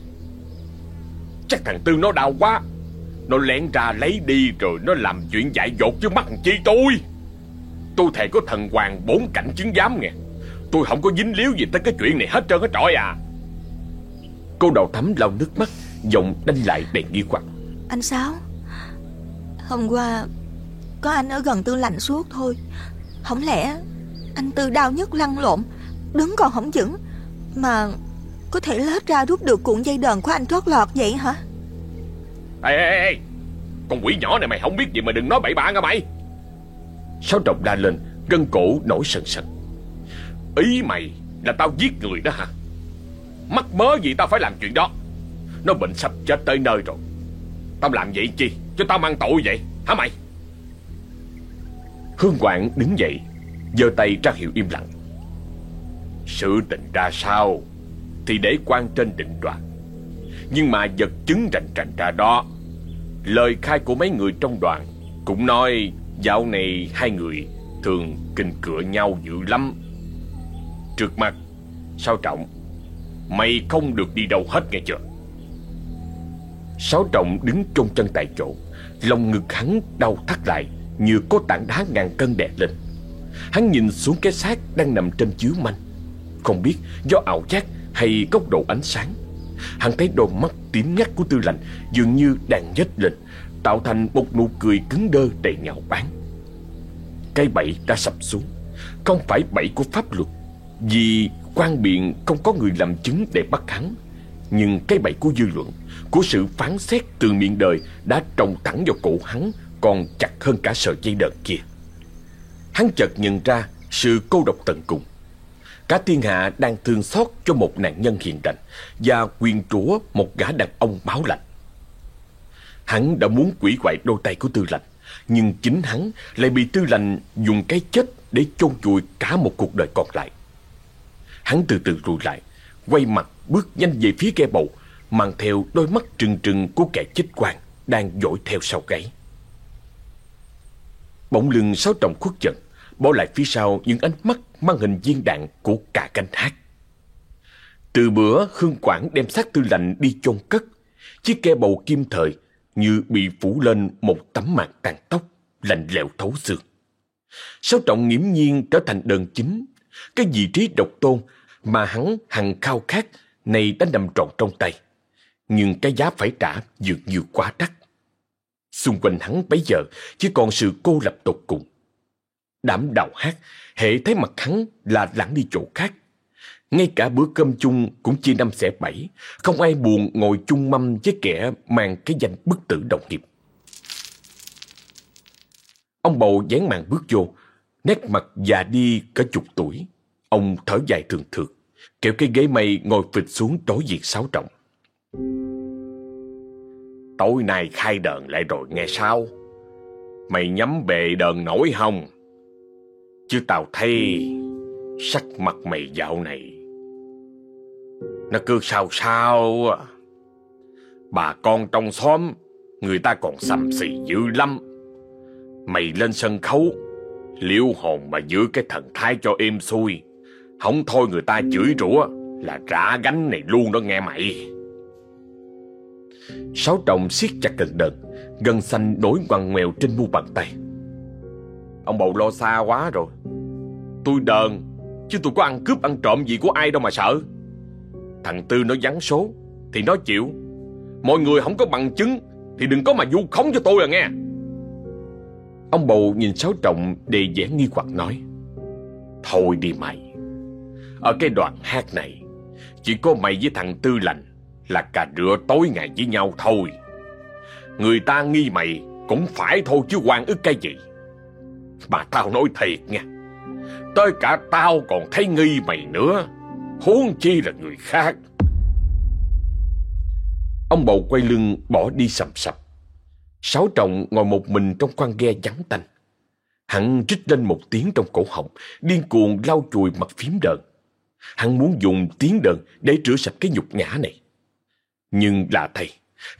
Chắc thằng Tư nó đau quá. Nó lén ra lấy đi rồi nó làm chuyện dại dột trước mắt Chi tôi. Tôi thề có thần hoàng bốn cảnh chứng giám nghe. Tôi không có dính líu gì tới cái chuyện này hết trơn hết trọi à. Cô đầu thắm lau nước mắt, Giọng đanh lại đầy nghi hoặc. Anh Sáu, Hôm qua Có anh ở gần tư lạnh suốt thôi. Không lẽ Anh Tư đau nhất lăn lộn, Đứng còn không vững, Mà có thể lết ra rút được cuộn dây đờn của anh trót lọt vậy hả? Ê ê ê Con quỷ nhỏ này mày không biết gì mà đừng nói bậy bạ nghe mày. Sáu trọng la lên, Gân cổ nổi sần sần. Ý mày là tao giết người đó hả? Mắc mớ gì tao phải làm chuyện đó? Nó bệnh sắp chết tới nơi rồi. Tao làm vậy chi? Cho tao mang tội vậy, hả mày? Hương Quảng đứng dậy, giơ tay ra hiệu im lặng. Sự tình ra sao Thì để quan trên định đoạt. Nhưng mà vật chứng rành rành ra đó. Lời khai của mấy người trong đoàn Cũng nói Dạo này hai người Thường kinh cửa nhau dữ lắm. Trước mặt Sao trọng, Mày không được đi đâu hết nghe chưa? Sáu trọng đứng trong chân tại chỗ, Lòng ngực hắn đau thắt lại Như có tảng đá ngàn cân đè lên. Hắn nhìn xuống cái xác đang nằm trên chiếu manh. Không biết do ảo giác hay góc độ ánh sáng Hắn thấy đôi mắt tím ngắt của tư lệnh Dường như đang nhếch lên, Tạo thành một nụ cười cứng đơ đầy ngạo báng Cây bẫy đã sập xuống, Không phải bẫy của pháp luật, Vì quan biện không có người làm chứng để bắt hắn. Nhưng cái bẫy của dư luận, Của sự phán xét từ miệng đời Đã trồng thẳng vào cổ hắn, Còn chặt hơn cả sợi dây đợt kia. Hắn chợt nhận ra Sự cô độc tận cùng. Cả thiên hạ đang thương xót cho một nạn nhân hiền lành Và quyền rủa một gã đàn ông báo lạnh Hắn đã muốn quỷ quại đôi tay của tư lệnh, Nhưng chính hắn lại bị tư lệnh dùng cái chết để chôn chùi cả một cuộc đời còn lại. Hắn từ từ lùi lại Quay mặt bước nhanh về phía ghe bầu Mang theo đôi mắt trừng trừng của kẻ chết quan Đang dội theo sau gáy. Bỗng lưng sáu trọng khuất giận Bỏ lại phía sau những ánh mắt mang hình viên đạn của cả canh hát Từ bữa Hương Quảng đem xác tư lạnh đi chôn cất. Chiếc ke bầu kim thời Như bị phủ lên một tấm màn tàn tóc, Lạnh lẽo thấu xương. Sáu trọng nghiễm nhiên trở thành đơn chính, Cái vị trí độc tôn Mà hắn hằng khao khát Này đã nằm trọn trong tay. Nhưng cái giá phải trả dường như quá đắt. Xung quanh hắn bấy giờ Chỉ còn sự cô lập tột cùng. Đảm đạo hát Hệ thấy mặt hắn là lãng đi chỗ khác ngay cả bữa cơm chung cũng chia năm xẻ bảy Không ai buồn ngồi chung mâm với kẻ mang cái danh bất tử đồng nghiệp Ông bầu dán màn bước vô, nét mặt già đi cả chục tuổi. Ông thở dài thường thường, kéo cái ghế mây ngồi phịch xuống đối diện sáu trọng. Tối nay khai đờn lại rồi nghe sao? Mày nhắm bệ đờn nổi không? Chứ tao thấy sắc mặt mày dạo này. Nó cứ sao sao Bà con trong xóm, Người ta còn xăm xì dữ lắm. Mày lên sân khấu Liêu hồn mà giữ cái thần thái cho êm xuôi. Không thôi người ta chửi rủa Là trả gánh này luôn đó nghe mày. Sáu trọng siết chặt gần đợt Gân xanh đối ngoằn ngoèo trên mu bàn tay. Ông bầu lo xa quá rồi. Tôi đờn, Chứ tôi có ăn cướp ăn trộm gì của ai đâu mà sợ. Thằng Tư nó vắng số, Thì nó chịu. Mọi người không có bằng chứng, Thì đừng có mà vu khống cho tôi à nghe. Ông bầu nhìn Sáu Trọng đề vẻ nghi hoặc nói, Thôi đi mày. Ở cái đoạn hát này, Chỉ có mày với thằng Tư lành Là cà rửa tối ngày với nhau thôi. Người ta nghi mày Cũng phải thôi chứ quan ức cái gì? Mà tao nói thiệt nha. Tới cả tao còn thấy nghi mày nữa. Huống chi là người khác. Ông bầu quay lưng bỏ đi sầm sập. Sáu trọng ngồi một mình trong khoang ghe vắng tanh. Hắn trích lên một tiếng trong cổ họng, Điên cuồng lau chùi mặt phím đờn. Hắn muốn dùng tiếng đờn để rửa sạch cái nhục nhã này. Nhưng là thầy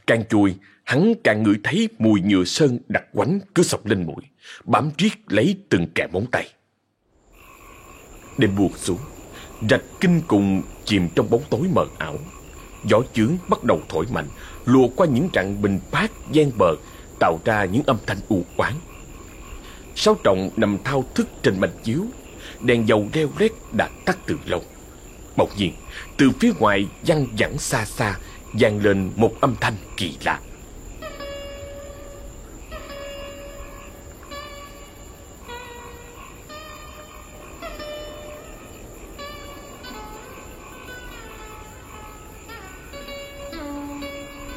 Càng chui Hắn càng ngửi thấy mùi nhựa sơn đặc quánh cứ sọc lên mũi, Bám riết lấy từng kẻ móng tay. Đêm buồn xuống, Rạch kinh cùng chìm trong bóng tối mờ ảo. Gió chướng bắt đầu thổi mạnh, Lùa qua những rặng bình phát gian bờ, Tạo ra những âm thanh u oán Sáu trọng nằm thao thức trên manh chiếu, Đèn dầu reo rét đã tắt từ lâu. Bỗng nhiên, Từ phía ngoài văng vẳng xa xa, vang lên một âm thanh kỳ lạ.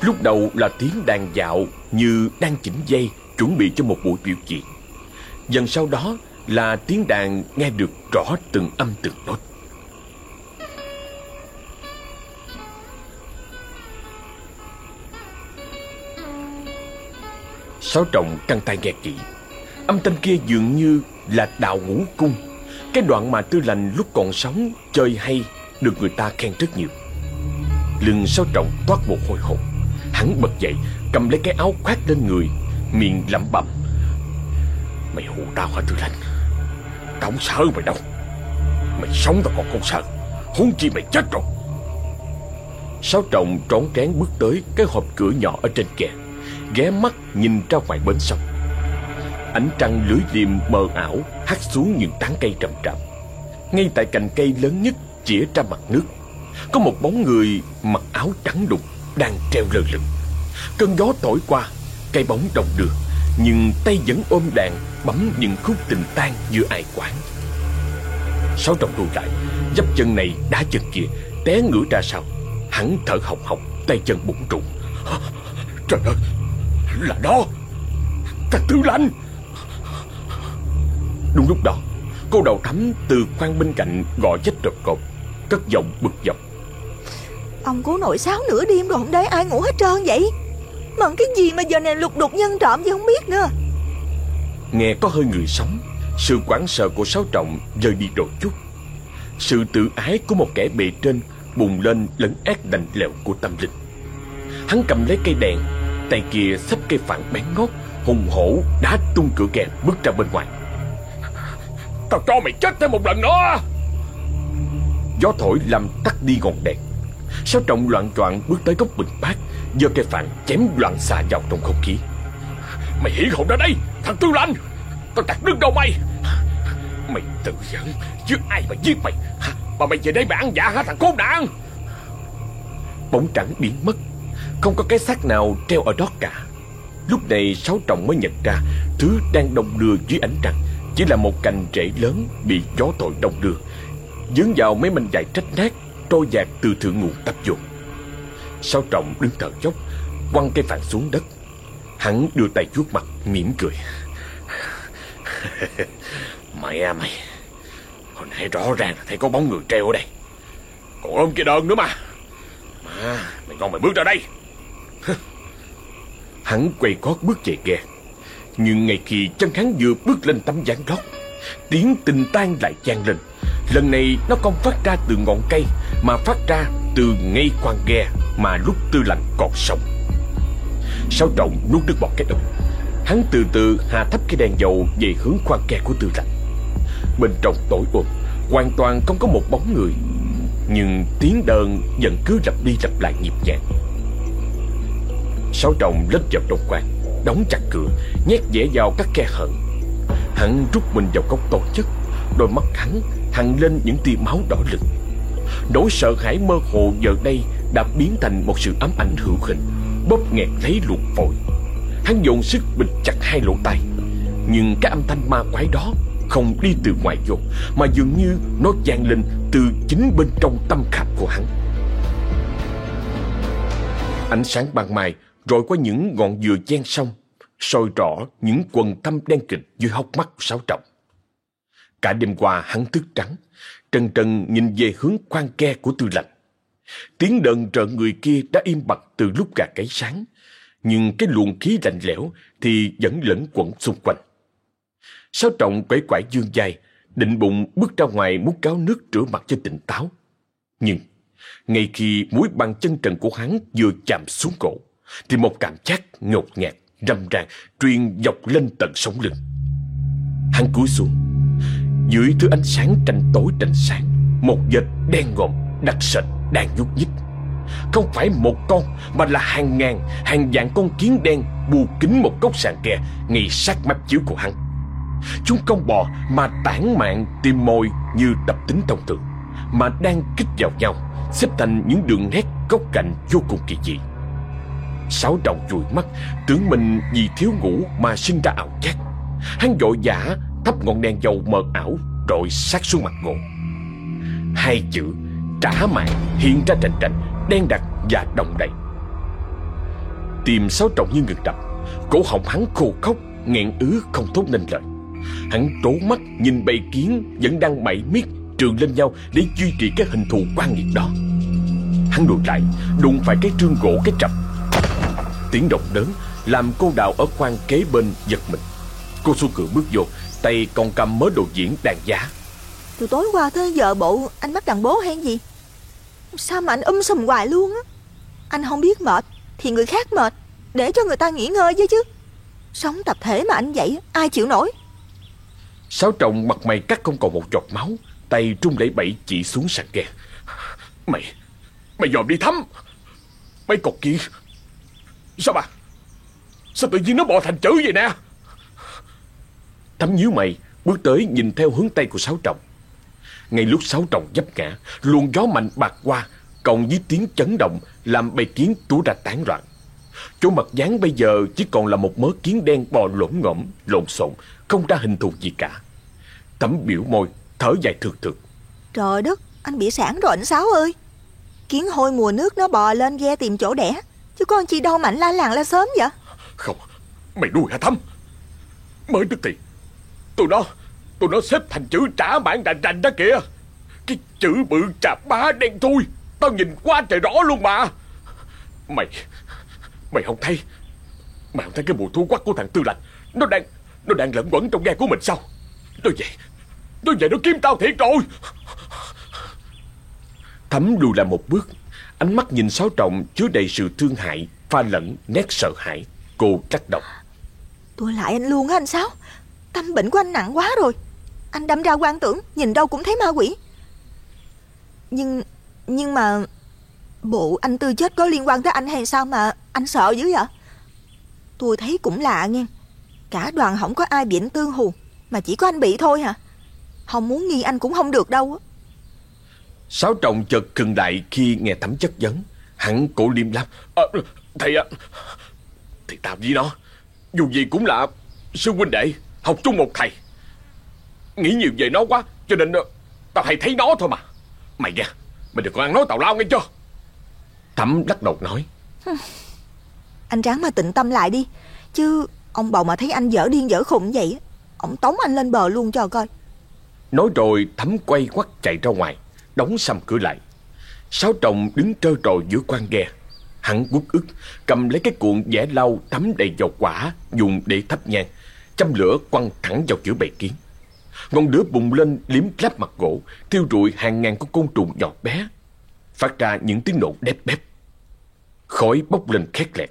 Lúc đầu là tiếng đàn dạo như đang chỉnh dây, chuẩn bị cho một buổi biểu diễn. Dần sau đó là tiếng đàn nghe được rõ từng âm từng nốt. Sáu trọng căng tay nghe kỹ. Âm thanh kia dường như là đào ngũ cung. Cái đoạn mà tư lành lúc còn sống, chơi hay, được người ta khen rất nhiều. Lưng sáu trọng toát một hồi hộp. Hắn bật dậy, Cầm lấy cái áo khoác lên người, Miệng lẩm bẩm. Mày hù tao hả, Tư Lanh? Tao không sợ mày đâu. Mày sống tao còn không sợ. Huống chi mày chết rồi. Sáu trọng trốn trán bước tới Cái hộp cửa nhỏ ở trên kè, Ghé mắt nhìn ra ngoài bến sông. Ánh trăng lưới liềm mờ ảo Hắt xuống những tán cây trầm trầm. Ngay tại cành cây lớn nhất Chĩa ra mặt nước, Có một bóng người mặc áo trắng đục đang treo lơ lửng. Cơn gió thổi qua, cây bóng đồng đưa, nhưng tay vẫn ôm đàn bấm những khúc tình tan như ai quán. Sáu trọng đuôi lại, dấp chân này đá chân kia, té ngửa ra sau. Hắn thở hồng hộc Tay chân bụng rụng Trời ơi Là đó Thằng Tư Lành Đúng lúc đó Cô đầu thắm từ khoang bên cạnh gọi chết trật cột Cất giọng bực dọc Ông cố nội sáu nửa đêm rồi hôm đấy ai ngủ hết trơn vậy? Mận cái gì mà giờ này lục đục nhân trộm gì không biết nữa. Nghe có hơi người sống Sự quảng sợ của Sáu Trọng rơi đi đôi chút. Sự tự ái của một kẻ bề trên Bùng lên lẫn ác đành lẹo của tâm linh. Hắn cầm lấy cây đèn Tay kia xách cây phản bén ngót Hùng hổ đá tung cửa kè bước ra bên ngoài. Tao cho mày chết thêm một lần nữa. Gió thổi làm tắt đi ngọn đèn Sáu Trọng loạn choạng bước tới góc bình bát, giơ cây phản chém loạn xạ vào trong không khí. Mày hiện hồn ra đây, Thằng Tư Lành Tao đặt đứt đầu mày! Mày tự giận Chứ ai mà giết mày? Mà mày về đây mày ăn dạ hả, thằng côn nạn? Bóng trắng biến mất. Không có cái xác nào treo ở đó cả. Lúc này Sáu Trọng mới nhận ra, Thứ đang đông đưa dưới ánh trăng Chỉ là một cành rễ lớn Bị gió thổi đông đưa. Dướng vào mấy mình dài trách nát Trôi dạt từ thượng nguồn tấp vô. Sao Trọng đứng thở dốc, Quăng cây phản xuống đất. Hắn đưa tay chuốt mặt, mỉm cười. Mẹ à mày. Hồi nãy rõ ràng là thấy có bóng người treo ở đây. Còn ôm kia đơn nữa mà. Mà mày con mày bước ra đây. Hắn quay gót bước về ghe. Nhưng ngay khi chân hắn vừa bước lên tấm ván lót. Tiếng tình tan lại vang lên. Lần này, nó không phát ra từ ngọn cây, Mà phát ra từ ngay khoang ghe Mà lúc tư lạnh còn sống. Sáu trọng nuốt nước bọt cái đầu Hắn từ từ hạ thấp cái đèn dầu Về hướng khoang ghe của tư lạnh Bên trong tối ôm, Hoàn toàn không có một bóng người, Nhưng tiếng đờn vẫn cứ lặp đi lặp lại nhịp nhàng. Sáu trọng lết vào trong quan Đóng chặt cửa, Nhét dễ vào các khe hận Hắn rút mình vào góc tổ chất Đôi mắt hắn hằn lên những tia máu đỏ lực Nỗi sợ hãi mơ hồ giờ đây Đã biến thành một sự ám ảnh hữu hình, Bóp nghẹt lấy luồng phổi. Hắn dồn sức bịt chặt hai lỗ tai, Nhưng cái âm thanh ma quái đó Không đi từ ngoài vô, Mà dường như nó vang lên Từ chính bên trong tâm khảm của hắn. Ánh sáng ban mai Rọi qua những ngọn dừa chen sông, soi rõ những quần thâm đen kịch dưới hốc mắt của Sáu Trọng. Cả đêm qua hắn thức trắng, trần trần nhìn về hướng khoang ke của tư lạnh. Tiếng đờn trợ người kia đã im bặt từ lúc gà cấy sáng, nhưng cái luồng khí lạnh lẽo thì vẫn lẫn quẩn xung quanh. Sáu Trọng quẩy quải dương dài, định bụng bước ra ngoài múc cáo nước rửa mặt cho tỉnh táo. Nhưng, ngay khi mũi bàn chân trần của hắn vừa chạm xuống cổ, thì một cảm giác ngột ngạt, râm ran truyền dọc lên tận sống lưng. Hắn cúi xuống, dưới thứ ánh sáng tranh tối tranh sáng, một vệt đen ngòm đặc sệt đang nhúc nhích. Không phải một con mà là hàng ngàn, hàng vạn con kiến đen bù kín một góc sàn kè ngay sát mắt chiếu của hắn. Chúng không bò mà tản mạng tìm mồi như tập tính thông thường, mà đang kích vào nhau, xếp thành những đường nét góc cạnh vô cùng kỳ dị. Sáu đầu chùi mắt, tưởng mình vì thiếu ngủ mà sinh ra ảo giác. Hắn vội vã thắp ngọn đèn dầu mờ ảo rồi sát xuống mặt ngộ. Hai chữ trả mạng hiện ra trành trành, đen đặc và đồng đầy. Tìm sáu trọng như ngừng đập, cổ họng hắn khô khóc, nghẹn ứ không thốt nên lời. Hắn trố mắt nhìn bầy kiến vẫn đang bậy miết trường lên nhau để duy trì cái hình thù quan nghiệt đó. Hắn lùi lại, đụng phải cái trương gỗ cái trập. Tiếng động lớn làm cô đào ở khoang kế bên giật mình. Cô xu cửa bước vô, tay còn cầm mớ đồ diễn đàn giá. Từ tối qua tới giờ bộ anh bắt đàn bố hay gì? Sao mà anh um sùm hoài luôn á? Anh không biết mệt Thì người khác mệt Để cho người ta nghỉ ngơi với chứ. Sống tập thể mà anh vậy Ai chịu nổi? Sáu trọng mặt mày cắt không còn một giọt máu Tay trung lẫy bẫy chỉ xuống sàn ghe. Mày Mày dòm đi thăm Mấy cột kia Sao bà Sao tự nhiên nó bò thành chữ vậy nè Thấm nhíu mày Bước tới nhìn theo hướng tay của Sáu Trọng. Ngay lúc Sáu Trọng dấp ngã Luồng gió mạnh bạc qua Cộng với tiếng chấn động Làm bầy kiến túa ra tán loạn. Chỗ mặt dán bây giờ chỉ còn là một mớ kiến đen bò lổm ngổm, lộn xộn, không ra hình thù gì cả. Tấm biểu môi, thở dài thực thực. Trời đất Anh bị sản rồi anh Sáu ơi. Kiến hôi mùa nước nó bò lên ghe tìm chỗ đẻ Chứ con chi đâu mạnh la làng la sớm vậy? Không Mày đuổi hả Thắm? Mới tức thì Tụi nó. Tụi nó xếp thành chữ trả mạng rành rành đó kìa. Cái chữ bự chà bá đen thui. Tao nhìn quá trời rõ luôn mà. Mày Mày không thấy. Mày không thấy cái mùi thú quắc của thằng Tư Lạnh Nó đang Nó đang lẫn quẩn trong ghe của mình sao? Nó vậy Nó vậy nó kiếm tao thiệt rồi. Thấm lùi lại một bước. Ánh mắt nhìn Sáu Trọng chứa đầy sự thương hại Pha lẫn nét sợ hãi. Cô lắc đầu Tôi lại anh luôn á anh Sáu Tâm bệnh của anh nặng quá rồi. Anh đâm ra quan tưởng Nhìn đâu cũng thấy ma quỷ. Nhưng Nhưng mà Bộ anh Tư chết có liên quan tới anh hay sao mà Anh sợ dữ vậy? Tôi thấy cũng lạ nghe. Cả đoàn không có ai bị anh Tương hù Mà chỉ có anh bị thôi hả? Không muốn nghi anh cũng không được đâu Sáu trọng chợt khừng lại khi nghe thấm chất vấn. Hắn cổ liêm lắm à, ờ, Thầy ạ Thầy tao với nó. Dù gì cũng là sư huynh đệ. Học chung một thầy. Nghĩ nhiều về nó quá Cho nên tao hay thấy nó thôi mà. Mày nha Mày đừng có ăn nói tào lao nghe chưa? Thấm lắc đầu nói. Anh ráng mà tịnh tâm lại đi Chứ ông bầu mà thấy anh dở điên dở khùng vậy Ông tống anh lên bờ luôn cho coi. Nói rồi Thấm quay quắt chạy ra ngoài Đóng sầm cửa lại. Sáu trọng đứng trơ trọi giữa quan ghe. Hắn quất ức Cầm lấy cái cuộn vẽ lau thấm đầy dầu quả Dùng để thắp nhang Châm lửa quăng thẳng vào giữa bầy kiến Ngọn lửa bùng lên liếm láp mặt gỗ Thiêu rụi hàng ngàn con côn trùng nhỏ bé Phát ra những tiếng nổ đép bép Khói bốc lên khét lẹt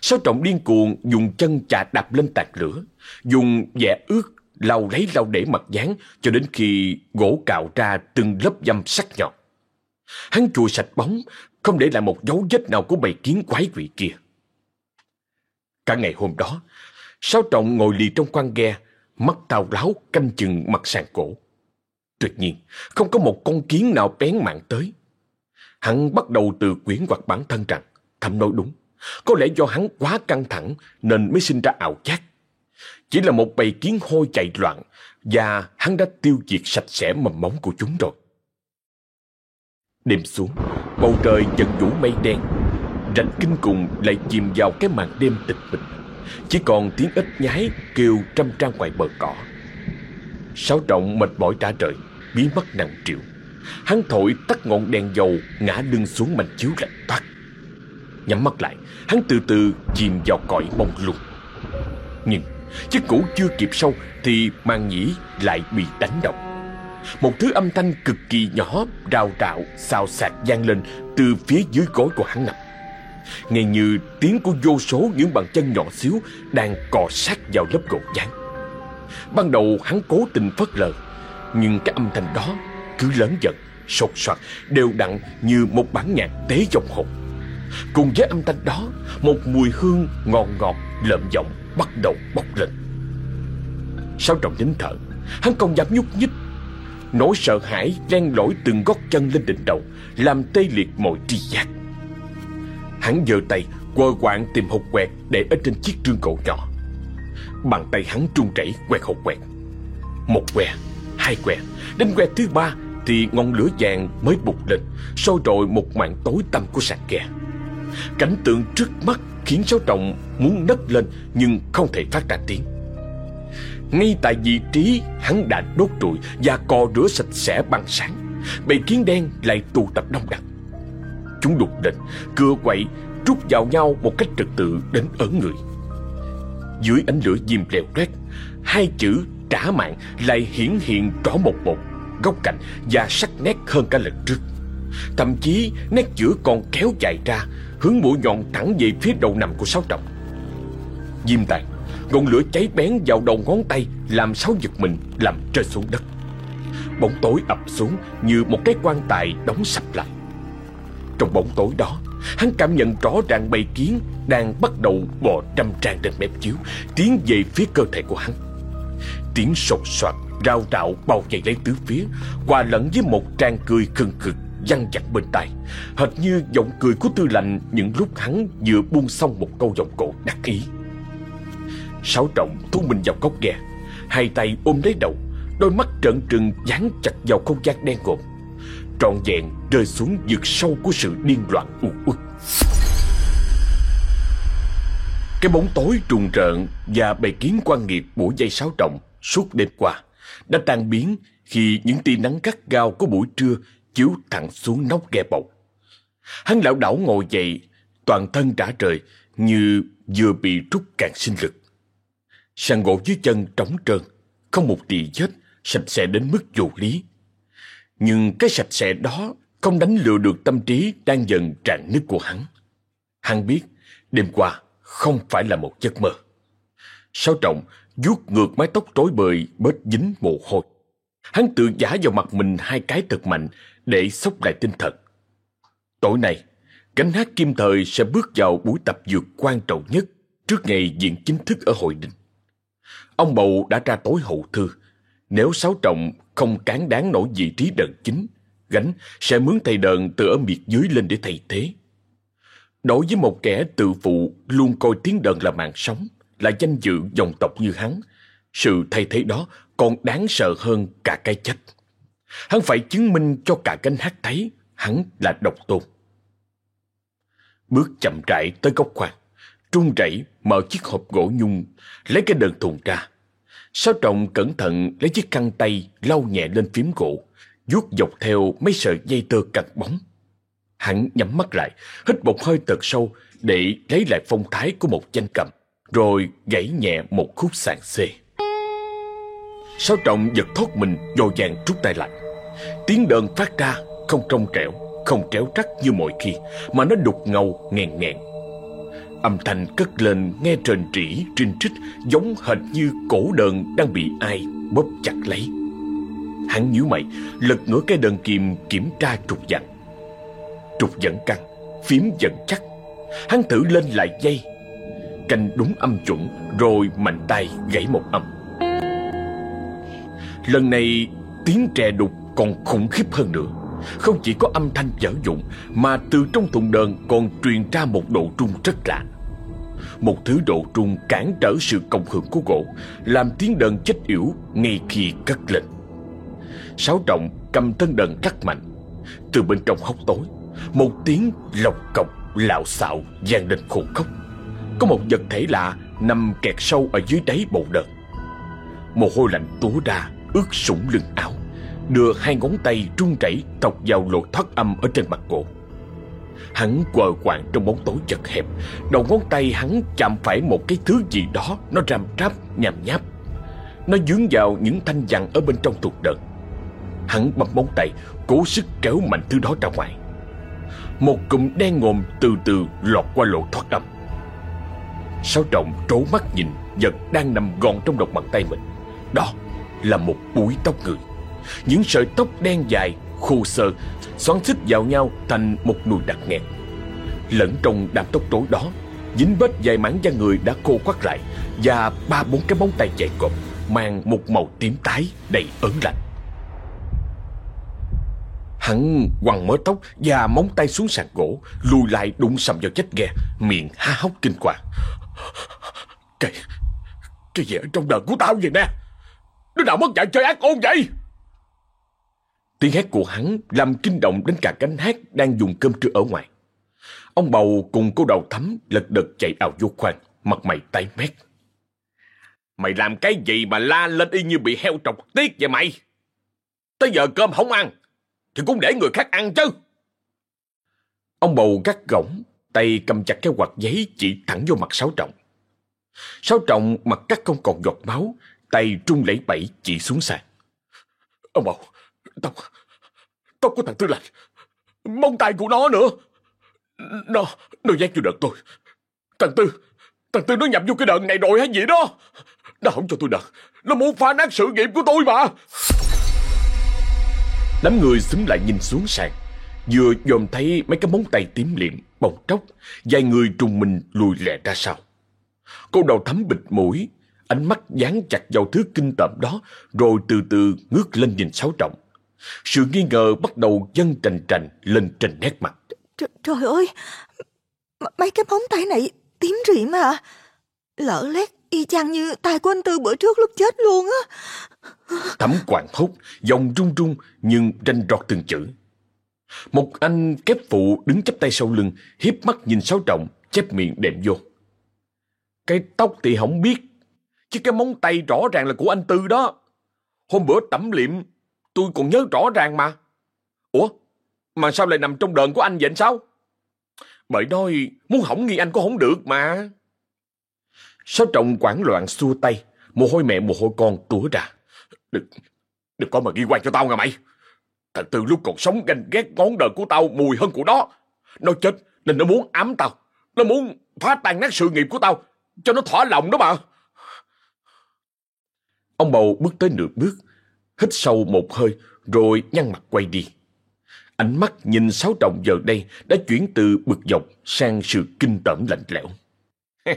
Sáu trọng điên cuồng dùng chân chà đạp lên tàn lửa Dùng vẻ ướt lau lấy lau để mặt dán cho đến khi gỗ cạo ra từng lớp dăm sắc nhọn. Hắn chùi sạch bóng, không để lại một dấu vết nào của bầy kiến quái quỷ kia. Cả ngày hôm đó, Sáu Trọng ngồi lì trong quan ghe, mắt tào láo canh chừng mặt sàn cổ. Tuyệt nhiên, không có một con kiến nào bén mạng tới. Hắn bắt đầu từ quyển hoặc bản thân rằng, thầm nói đúng, có lẽ do hắn quá căng thẳng nên mới sinh ra ảo giác. Chỉ là một bầy kiến hôi chạy loạn và hắn đã tiêu diệt sạch sẽ mầm móng của chúng rồi. Đêm xuống, bầu trời dần vũ mây đen. Rạch kinh cùng lại chìm vào cái màn đêm tịch mịch. Chỉ còn tiếng ếch nhái kêu trăm trang ngoài bờ cỏ. Sáu trọng mệt mỏi trả trời, bí mất nặng triệu. Hắn thổi tắt ngọn đèn dầu ngã lưng xuống mảnh chiếu lạnh toát. Nhắm mắt lại, hắn từ từ chìm vào cõi mông lung. Nhưng Chiếc cũ chưa kịp sâu Thì màn nhĩ lại bị đánh động Một thứ âm thanh cực kỳ nhỏ Rào rạo xào xạc gian lên Từ phía dưới gối của hắn nằm Nghe như tiếng của vô số những bàn chân nhỏ xíu Đang cò sát vào lớp gỗ dán Ban đầu hắn cố tình phớt lờ, Nhưng cái âm thanh đó cứ lớn dần, Sột soạt, đều đặn như một bản nhạc tế dòng hồn. Cùng với âm thanh đó, Một mùi hương ngon ngọt lợm giọng bắt đầu bốc lên. Sáu trọng nín thở, Hắn không dám nhúc nhích. Nỗi sợ hãi len lỏi từng gót chân lên đỉnh đầu, Làm tê liệt mọi tri giác. Hắn giơ tay quơ quạng tìm hộp quẹt Để ở trên chiếc trương cổ nhỏ Bàn tay hắn trung chảy quẹt hộp quẹt Một que, hai que Đến que thứ ba Thì ngọn lửa vàng mới bục lên soi rồi một mảng tối tăm của sàn kè Cảnh tượng trước mắt khiến Sáu Trọng muốn nấc lên nhưng không thể phát ra tiếng. Ngay tại vị trí hắn đã đốt trụi và cò rửa sạch sẽ bằng sáng, bầy kiến đen lại tụ tập đông đặc. Chúng đục địch, cưa quậy, rút vào nhau một cách trật tự đến ớn người. Dưới ánh lửa diêm lèo rét hai chữ trả mạng lại hiển hiện rõ một một, góc cạnh và sắc nét hơn cả lần trước. Thậm chí nét chữ còn kéo dài ra Hướng mũi nhọn thẳng về phía đầu nằm của Sáu Trọng Diêm tàn Ngọn lửa cháy bén vào đầu ngón tay Làm Sáu giật mình làm rơi xuống đất Bóng tối ập xuống Như một cái quan tài đóng sập lại trong bóng tối đó. Hắn cảm nhận rõ ràng bầy kiến Đang bắt đầu bò trăm trang trên mép chiếu, Tiến về phía cơ thể của hắn. Tiếng sột soạt, Rao rạo bao vây lấy tứ phía, Hòa lẫn với một trang cười khừng khực, văng vặt bên tai. Hệt như giọng cười của tư lệnh Những lúc hắn vừa buông xong một câu giọng cổ đắc ý. Sáu trọng thu mình vào góc ghe, Hai tay ôm lấy đầu, Đôi mắt trợn trừng dán chặt vào không gian đen ngộm trọn vẹn rơi xuống vực sâu của sự điên loạn u uất. Cái bóng tối trùng rợn và bầy kiến quan nghiệp buổi dây sáo trọng suốt đêm qua đã tan biến khi những tia nắng gắt gao của buổi trưa chiếu thẳng xuống nóc ghe bầu. Hắn lão đảo ngồi dậy, toàn thân trả trời như vừa bị rút cạn sinh lực. Sàn gỗ dưới chân trống trơn, không một tì vết, sạch sẽ đến mức vô lý. Nhưng cái sạch sẽ đó không đánh lừa được tâm trí đang dần tràn nứt của hắn. Hắn biết đêm qua không phải là một giấc mơ. Sao trọng vuốt ngược mái tóc rối bời bết dính mồ hôi. Hắn tự giả vào mặt mình hai cái thật mạnh để sốc lại tinh thần. Tối nay, cánh hát kim thời sẽ bước vào buổi tập dược quan trọng nhất trước ngày diễn chính thức ở hội đình. Ông bầu đã ra tối hậu thư. Nếu sáu trọng không cán đáng nổi vị trí đợn chính, gánh sẽ mướn thầy đợn từ ở miệt dưới lên để thay thế. Đối với một kẻ tự phụ luôn coi tiếng đờn là mạng sống, là danh dự dòng tộc như hắn, sự thay thế đó còn đáng sợ hơn cả cái chết. Hắn phải chứng minh cho cả cánh hát thấy hắn là độc tôn. Bước chậm rãi tới góc khoan, trung rẩy mở chiếc hộp gỗ nhung, lấy cái đờn thùng ra. Sáu trọng cẩn thận lấy chiếc khăn tay lau nhẹ lên phím gỗ, vuốt dọc theo mấy sợi dây tơ cắt bóng. Hắn nhắm mắt lại, hít một hơi thật sâu để lấy lại phong thái của một danh cầm, rồi gãy nhẹ một khúc sàn xê. Sáu trọng giật thoát mình dồ dàng rút tay lại. Tiếng đờn phát ra không trong trẻo, không tréo trắc như mọi khi, mà nó đục ngầu, nghẹn nghẹn. Âm thanh cất lên nghe trền trĩ, trinh trích, giống hệt như cổ đờn đang bị ai bóp chặt lấy. Hắn nhíu mày, lật ngửa cái đờn kìm kiểm tra trục dặn. Trục dẫn căng, phím dẫn chắc. Hắn thử lên lại dây, canh đúng âm chuẩn, rồi mạnh tay gãy một âm. Lần này tiếng trè đục còn khủng khiếp hơn nữa Không chỉ có âm thanh dở dụng Mà từ trong thùng đờn còn truyền ra một độ trung rất lạ một thứ độ trung cản trở sự cộng hưởng của gỗ, Làm tiếng đờn chết yểu ngay khi cất lên. Sáu trọng cầm thân đờn cắt mạnh. Từ bên trong hốc tối, Một tiếng lộc cộc, lạo xạo vang lên khô khốc. Có một vật thể lạ nằm kẹt sâu ở dưới đáy bộ đờn. Mồ hôi lạnh túa ra ướt sũng lưng áo, Đưa hai ngón tay run rẩy tọc vào lỗ thoát âm ở trên mặt cổ Hắn quờ quạng trong bóng tối chật hẹp. Đầu ngón tay hắn chạm phải một cái thứ gì đó Nó ram ráp nhàm nháp. Nó dướng vào những thanh dặn ở bên trong thuộc đợt Hắn bấm móng tay Cố sức kéo mạnh thứ đó ra ngoài. Một cụm đen ngồm từ từ lọt qua lỗ thoát âm. Sáu trọng trố mắt nhìn Vật đang nằm gọn trong lòng bàn tay mình. Đó là một bụi tóc người. Những sợi tóc đen dài, khô sơ, Xoắn xích vào nhau thành một nùi đặc nghẹt. Lẫn trong đám tóc rối đó, Dính vết dài mảng da người đã khô quắt lại Và ba bốn cái móng tay chạy cộp Mang một màu tím tái đầy ớn lạnh. Hắn quăng mớ tóc và móng tay xuống sàn gỗ, Lùi lại đụng sầm vào chết ghe, Miệng há hốc kinh hoàng. Cái Cái gì ở trong đời của tao vậy nè? Đứa nào mất dạy chơi ác ôn vậy? Tiếng hét của hắn làm kinh động đến cả cánh hát đang dùng cơm trưa ở ngoài. Ông bầu cùng cô đầu thắm lật đật chạy ảo vô khoan, mặt mày tái mét. Mày làm cái gì mà la lên y như bị heo trọc tiết vậy mày? Tới giờ cơm không ăn, thì cũng để người khác ăn chứ. Ông bầu gắt gỏng, tay cầm chặt cái quạt giấy chỉ thẳng vô mặt Sáu Trọng. Sáu Trọng mặt cắt không còn giọt máu, tay trung lẫy bẫy chỉ xuống sàn. Ông bầu, tóc, tóc của thằng Tư Lạnh, mông tay của nó nữa. Nó, nó dán vô đợt tôi. Thằng Tư, thằng Tư nó nhập vô cái đợt này rồi hay gì đó. Nó không cho tôi đợt, nó muốn phá nát sự nghiệp của tôi mà. Đám người xúm lại nhìn xuống sàn. Vừa dòm thấy mấy cái móng tay tím liệm, bồng tróc, vài người trùng mình lùi lẹ ra sau. Cô đầu thắm bịt mũi, ánh mắt dán chặt vào thứ kinh tởm đó, rồi từ từ ngước lên nhìn Sáu Trọng. Sự nghi ngờ bắt đầu dâng trành trành lên trên nét mặt. Tr trời ơi, mấy cái móng tay này tím rỉ mà. Lỡ lét y chang như tay của anh Tư bữa trước lúc chết luôn á. Thấm quảng hốt, giọng run run nhưng ranh rọt từng chữ. Một anh kép phụ đứng chắp tay sau lưng, hiếp mắt nhìn Sáu Trọng, chép miệng đệm vô. Cái tóc thì không biết, chứ cái móng tay rõ ràng là của anh Tư đó. Hôm bữa tẩm liệm, tôi còn nhớ rõ ràng mà. Ủa, mà sao lại nằm trong đờn của anh vậy sao? Bởi đôi, muốn hỏng nghi anh có không được mà. Sáu Trọng quảng loạn xua tay, mồ hôi mẹ mồ hôi con túa ra. Đừng, đừng có mà ghi quan cho tao nghe mày. Thằng Tư lúc còn sống ganh ghét ngón đời của tao mùi hơn của nó. Nó chết nên nó muốn ám tao. Nó muốn phá tan nát sự nghiệp của tao. Cho nó thỏa lòng đó mà. Ông bầu bước tới nửa bước. Hít sâu một hơi, rồi nhăn mặt quay đi. Ánh mắt nhìn sáu trọng giờ đây đã chuyển từ bực dọc sang sự kinh tởm lạnh lẽo.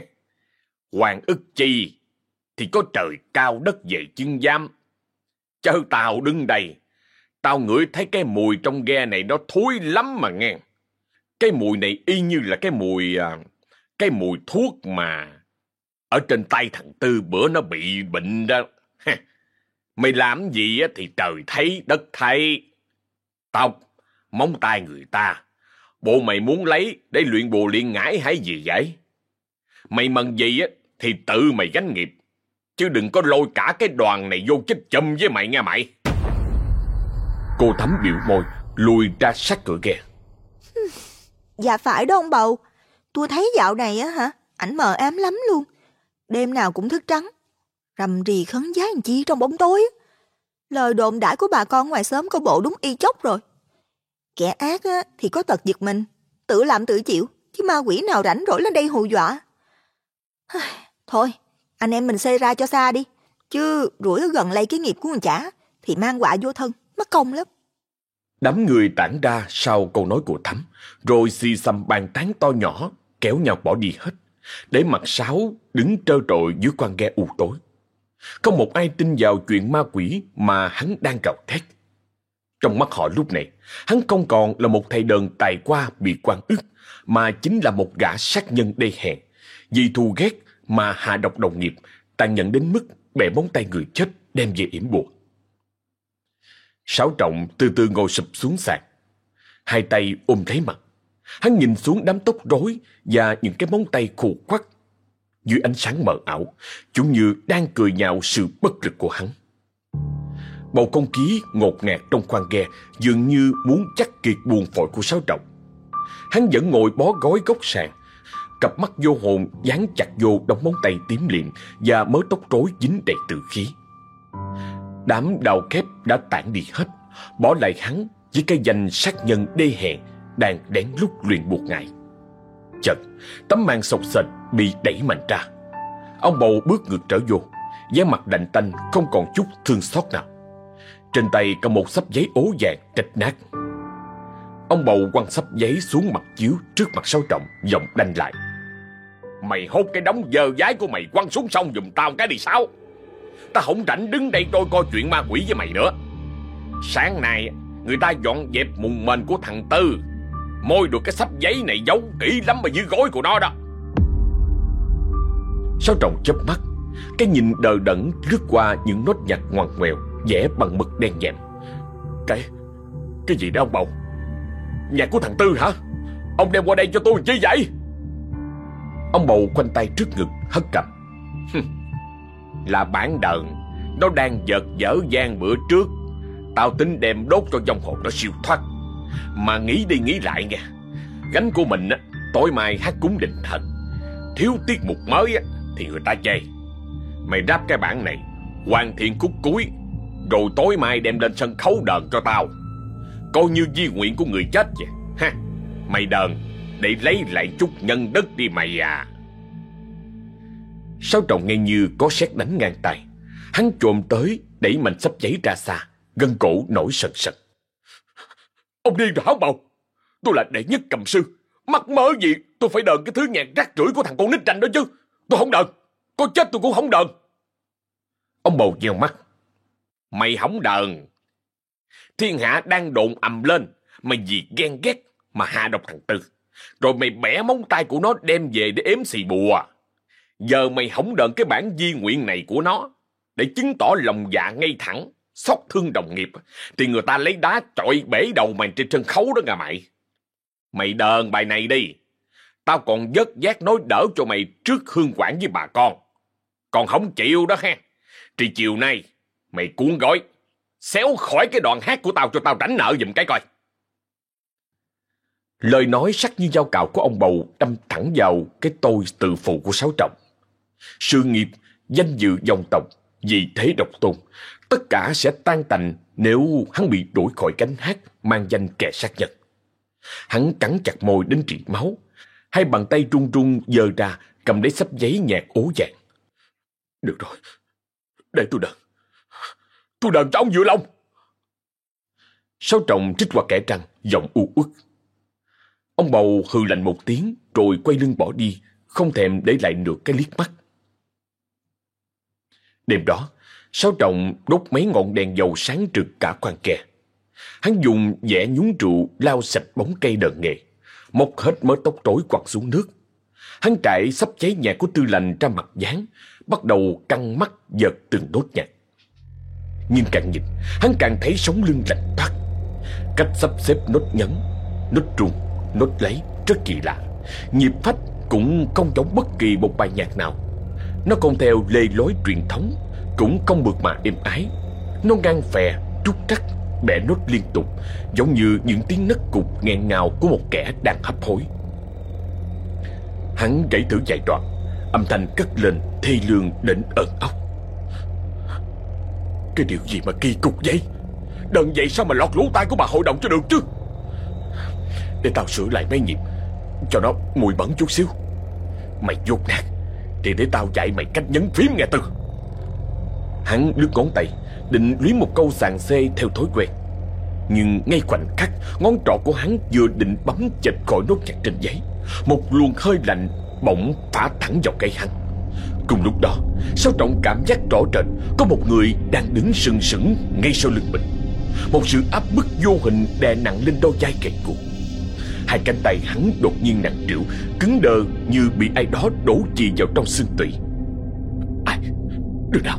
Hoàng ức chi thì có trời cao đất dày chân giam. Chớ tao đứng đây Tao ngửi thấy cái mùi trong ghe này nó thối lắm mà nghe. Cái mùi này y như là cái mùi... À, cái mùi thuốc mà... Ở trên tay thằng Tư bữa nó bị bệnh đó. Mày làm gì thì trời thấy, đất thấy. Tao, móng tay người ta. Bộ mày muốn lấy để luyện bùa luyện ngải hay gì vậy? Mày mần gì thì tự mày gánh nghiệp. Chứ đừng có lôi cả cái đoàn này vô chích châm với mày nghe mày. Cô thắm biểu môi, lùi ra sát cửa ghe. Dạ phải đó ông bầu. Tôi thấy dạo này á hả, ảnh mờ ám lắm luôn. Đêm nào cũng thức trắng. Rầm rì khấn giá làm chi trong bóng tối. Lời đồn đãi của bà con ngoài xóm có bộ đúng y chốc rồi. Kẻ ác á, thì có tật giật mình, tự làm tự chịu, chứ ma quỷ nào rảnh rỗi lên đây hù dọa. Thôi, anh em mình xây ra cho xa đi, chứ rủi gần lây cái nghiệp của người chả, thì mang quả vô thân mất công lắm. Đám người tản ra sau câu nói của Thắm, rồi xì xầm bàn tán to nhỏ, kéo nhau bỏ đi hết, để mặt sáo đứng trơ trội dưới quan ghe u tối. Không một ai tin vào chuyện ma quỷ mà hắn đang gào thét. Trong mắt họ lúc này, hắn không còn là một thầy đờn tài qua bị quan ức, mà chính là một gã sát nhân đê hèn. Vì thù ghét mà hạ độc đồng nghiệp, tàn nhẫn đến mức bẻ móng tay người chết đem về yểm buộc. Sáu trọng từ từ ngồi sụp xuống sàn. Hai tay ôm lấy mặt. Hắn nhìn xuống đám tóc rối và những cái móng tay khù quắc. Dưới ánh sáng mờ ảo, chúng như đang cười nhạo sự bất lực của hắn. Bầu không khí ngột ngạt trong khoang ghe dường như muốn chắc kiệt buồn phổi của sáu trọng. Hắn vẫn ngồi bó gói góc sàn, cặp mắt vô hồn dán chặt vô đống móng tay tím liệm và mớ tóc rối dính đầy tự khí. Đám đào kép đã tản đi hết Bỏ lại hắn với cái danh sát nhân đê hèn Đang đén lúc luyện buộc ngại. Chợt Tấm màn sọc sệt bị đẩy mạnh ra. Ông bầu bước ngược trở vô dáng mặt đành tanh, không còn chút thương xót nào. Trên tay cầm một sắp giấy ố vàng trạch nát. Ông bầu quăng sắp giấy xuống mặt chiếu trước mặt sáu trọng, Giọng đanh lại. Mày hốt cái đống dơ giấy của mày quăng xuống sông dùm tao cái đi sao? Ta không rảnh đứng đây trôi coi chuyện ma quỷ với mày nữa. Sáng nay, Người ta dọn dẹp mùng mền của thằng Tư. Môi được cái sắp giấy này giấu kỹ lắm mà dưới gối của nó đó. Sáu trọng chớp mắt, Cái nhìn đờ đẫn lướt qua những nốt nhạc ngoằn ngoèo vẽ bằng mực đen nhẹm. Cái Cái gì đó ông bầu? Nhạc của thằng Tư hả? Ông đem qua đây cho tôi chi vậy? Ông bầu khoanh tay trước ngực, hất cầm là bản đờn, Nó đang giật dở gian bữa trước. Tao tính đem đốt cho dòng hồn nó siêu thoát. Mà nghĩ đi nghĩ lại nha Gánh của mình á Tối mai hát cúng định thần. Thiếu tiết mục mới á Thì người ta chê. Mày ráp cái bản này Hoàn thiện khúc cuối Rồi tối mai đem lên sân khấu đờn cho tao. Coi như di nguyện của người chết vậy. Ha Mày đờn Để lấy lại chút nhân đất đi mày à. Sáu trọng nghe như có sét đánh ngang tay. Hắn trộm tới, đẩy mạnh sắp giấy ra xa, gân cổ nổi sần sật. Ông điên rồi hả bầu? Tôi là đệ nhất cầm sư. Mắc mớ gì tôi phải đờn cái thứ nhạc rác rưởi của thằng con nít tranh đó chứ. Tôi không đờn. Có chết tôi cũng không đờn. Ông bầu nheo mắt. Mày không đờn. Thiên hạ đang đồn ầm lên. Mày vì ghen ghét mà hạ độc thằng Tư. Rồi mày bẻ móng tay của nó đem về để ếm xì bùa. Giờ mày không đợn cái bản di nguyện này của nó để chứng tỏ lòng dạ ngay thẳng, xót thương đồng nghiệp, thì người ta lấy đá chọi bể đầu mày trên sân khấu đó nghe mày. Mày đờn bài này đi. Tao còn vớt giác nói đỡ cho mày trước hương quản với bà con. Còn không chịu đó ha. Thì chiều nay, mày cuốn gói, xéo khỏi cái đoạn hát của tao cho tao rảnh nợ giùm cái coi. Lời nói sắc như dao cạo của ông bầu đâm thẳng vào cái tôi tự phụ của Sáu Trọng. Sự nghiệp, danh dự dòng tộc, vì thế độc tôn, tất cả sẽ tan tành nếu hắn bị đuổi khỏi cánh hát mang danh kẻ sát nhân. Hắn cắn chặt môi đến trị máu, hai bàn tay run run giơ ra cầm lấy sắp giấy nhạt ố vàng. Được rồi, để tôi đợi Tôi đợi cho ông Dựa lòng. Sáu trọng trích qua kẻ răng, giọng u uất. Ông bầu hừ lạnh một tiếng rồi quay lưng bỏ đi, không thèm để lại được cái liếc mắt. Đêm đó, Sáu trọng đốt mấy ngọn đèn dầu sáng trực cả khoang kè. Hắn dùng vẽ nhúng rượu lao sạch bóng cây đờn nghề, móc hết mớ tóc rối quặt xuống nước. Hắn trải sắp cháy nhà của tư lành ra mặt dán, bắt đầu căng mắt giật từng đốt nhạc. Nhưng càng nhìn, hắn càng thấy sống lưng lạnh toát. Cách sắp xếp nốt nhấn, nốt trùng, nốt lấy rất kỳ lạ. Nhịp phách cũng không giống bất kỳ một bài nhạc nào. Nó không theo lề lối truyền thống, cũng không mượt mà êm ái. Nó ngang phè, trúc trắc, bẻ nốt liên tục, giống như những tiếng nấc cục nghẹn ngào của một kẻ đang hấp hối. Hắn gãy thử vài đoạn, âm thanh cất lên thê lương đến ẩn ốc. Cái điều gì mà kỳ cục vậy? Đần vậy sao mà lọt lỗ tai của bà hội đồng cho được chứ? Để tao sửa lại mấy nhịp, cho nó mùi bẩn chút xíu. Mày dốt nát, thì để tao dạy mày cách nhấn phím nghe từ. Hắn lướt ngón tay, định luyến một câu sàn xê theo thói quen. Nhưng ngay khoảnh khắc, ngón trỏ của hắn vừa định bấm chệch khỏi nốt nhạc trên giấy. Một luồng hơi lạnh bỗng phả thẳng vào cây hắn. Cùng lúc đó, Sao Trọng cảm giác rõ rệt có một người đang đứng sừng sững ngay sau lưng mình. Một sự áp bức vô hình đè nặng lên đôi vai gầy guộc. Hai cánh tay hắn đột nhiên nặng trĩu, cứng đờ như bị ai đó đổ chì vào trong xương tủy. Ai? Đứa nào?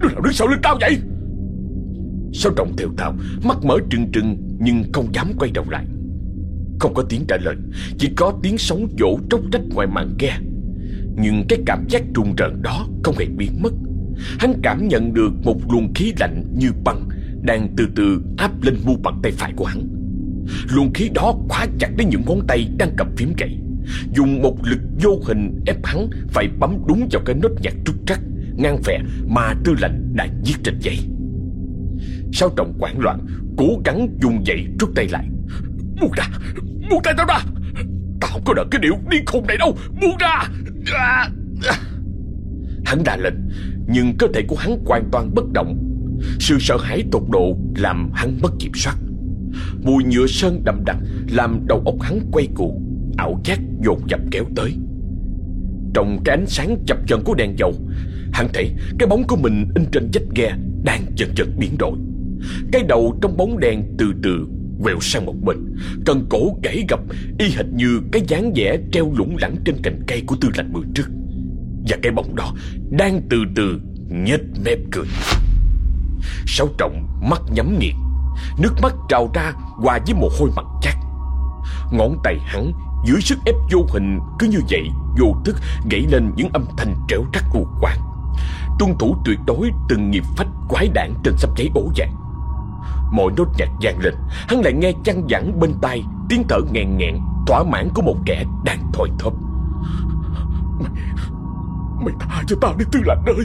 Đứa nào đứng sau lưng tao vậy? Sao trọng theo tao, Mắt mở trừng trừng Nhưng không dám quay đầu lại? Không có tiếng trả lời, Chỉ có tiếng sóng vỗ tróc trách ngoài màn ghe. Nhưng cái cảm giác rùng rợn đó Không hề biến mất. Hắn cảm nhận được một luồng khí lạnh như băng Đang từ từ áp lên mu bàn tay phải của hắn. Luồng khí đó khóa chặt đến những ngón tay đang cầm phím gậy, Dùng một lực vô hình ép hắn Phải bấm đúng vào cái nốt nhạc trúc trắc. Ngang phè mà tư lệnh đã giết trên dây. Sao trọng quảng loạn Cố gắng dùng dậy rút tay lại. Buông ra Buông tay tao ra. Tao không có đợi cái điệu điên khùng này đâu. Buông ra. À, à. Hắn đã lệnh, Nhưng cơ thể của hắn hoàn toàn bất động. Sự sợ hãi tột độ Làm hắn mất kiểm soát. Mùi nhựa sơn đậm đặc Làm đầu óc hắn quay cuồng Ảo giác dồn dập kéo tới. Trong cái ánh sáng chập chờn của đèn dầu Hắn thấy cái bóng của mình in trên vách ghe Đang dần dần biến đổi. Cái đầu trong bóng đèn từ từ quẹo sang một bên. Cần cổ gãy gập, Y hệt như cái dáng vẻ treo lủng lẳng trên cành cây của tư lạnh bữa trước. Và cái bóng đó đang từ từ nhếch mép cười. Sáu trọng mắt nhắm nghiền, Nước mắt trào ra hòa với mồ hôi mặt chát. Ngón tay hắn dưới sức ép vô hình cứ như vậy, vô thức gãy lên những âm thanh trẻo trắc u quạng tuân thủ tuyệt đối từng nhịp phách quái đản trên sắp cháy ổ vàng. Mỗi nốt nhạc vang lên, Hắn lại nghe chăn vẳng bên tai Tiếng thở nghẹn nghẹn, Thỏa mãn của một kẻ đang thoi thóp. Mày Mày tha cho tao đi tư lạnh ơi.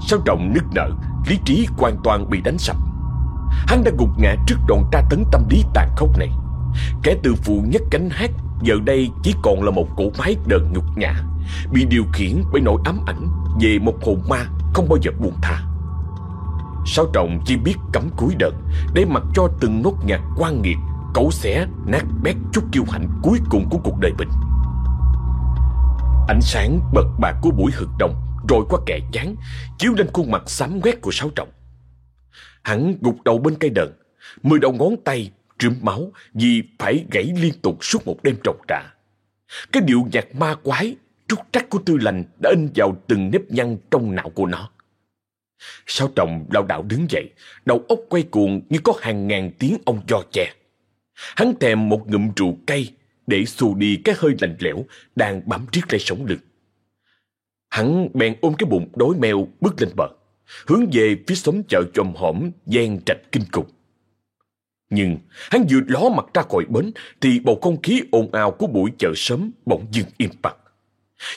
Sao trọng nức nở, Lý trí hoàn toàn bị đánh sập. Hắn đã gục ngã trước đòn tra tấn tâm lý tàn khốc này. Kẻ tự phụ nhất cánh hát Giờ đây chỉ còn là một cỗ máy đờn nhục nhã Bị điều khiển bởi nỗi ám ảnh Về một hồn ma không bao giờ buông tha. Sáu trọng chỉ biết cắm cúi đợt Để mặc cho từng nốt nhạc quan nghiệt, Cẩu xẻ nát bét chút kiêu hãnh cuối cùng của cuộc đời mình. Ánh sáng bật bạc của buổi hực đồng Rồi qua kẻ chán, Chiếu lên khuôn mặt xám quét của sáu trọng. Hắn gục đầu bên cây đờn, Mười đầu ngón tay trướm máu Vì phải gãy liên tục suốt một đêm trồng trà. Cái điệu nhạc ma quái Trúc trắc của tư lành đã in vào từng nếp nhăn trong não của nó Sáu trọng lao đảo đứng dậy, đầu óc quay cuồng như có hàng ngàn tiếng ông do chè. Hắn thèm một ngụm rượu cay để xù đi cái hơi lạnh lẽo đang bám riết lấy sống lưng. Hắn bèn ôm cái bụng đói mèo bước lên bờ, hướng về phía xóm chợ chồm hổm gian trạch kinh cục. Nhưng hắn vừa ló mặt ra khỏi bến thì bầu không khí ồn ào của buổi chợ sớm bỗng dưng im bặt.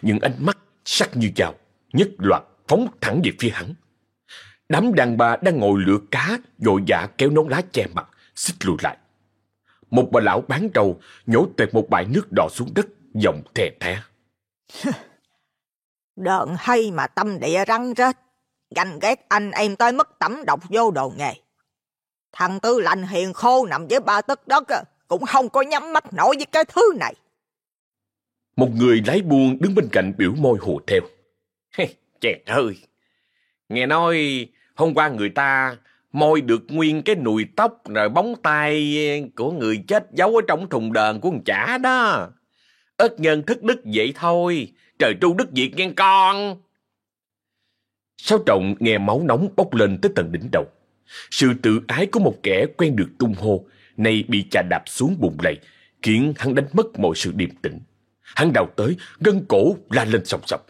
Những ánh mắt sắc như dao, nhất loạt phóng thẳng về phía hắn. Đám đàn bà đang ngồi lửa cá, vội vã kéo nón lá che mặt, xích lùi lại. Một bà lão bán trầu nhổ tuyệt một bãi nước đỏ xuống đất, giọng thè thé. Đợn hay mà tâm địa răng rết, ganh ghét anh em tới mất tẩm độc vô đồ nghề. Thằng Tư lành hiền khô nằm dưới ba tấc đất cũng không có nhắm mắt nổi với cái thứ này. Một người lái buôn đứng bên cạnh biểu môi hù theo. Chẹt ơi! Nghe nói hôm qua người ta môi được nguyên cái nùi tóc rồi bóng tay của người chết giấu ở trong thùng đờn của con chả đó. Ất nhân thức đức vậy thôi, trời tru đức diệt nghe con. Sáu trọng nghe máu nóng bốc lên tới tận đỉnh đầu. Sự tự ái của một kẻ quen được tung hô, nay bị chà đạp xuống bụng lầy, khiến hắn đánh mất mọi sự điềm tĩnh. Hắn đào tới, gân cổ la lên sòng sọc.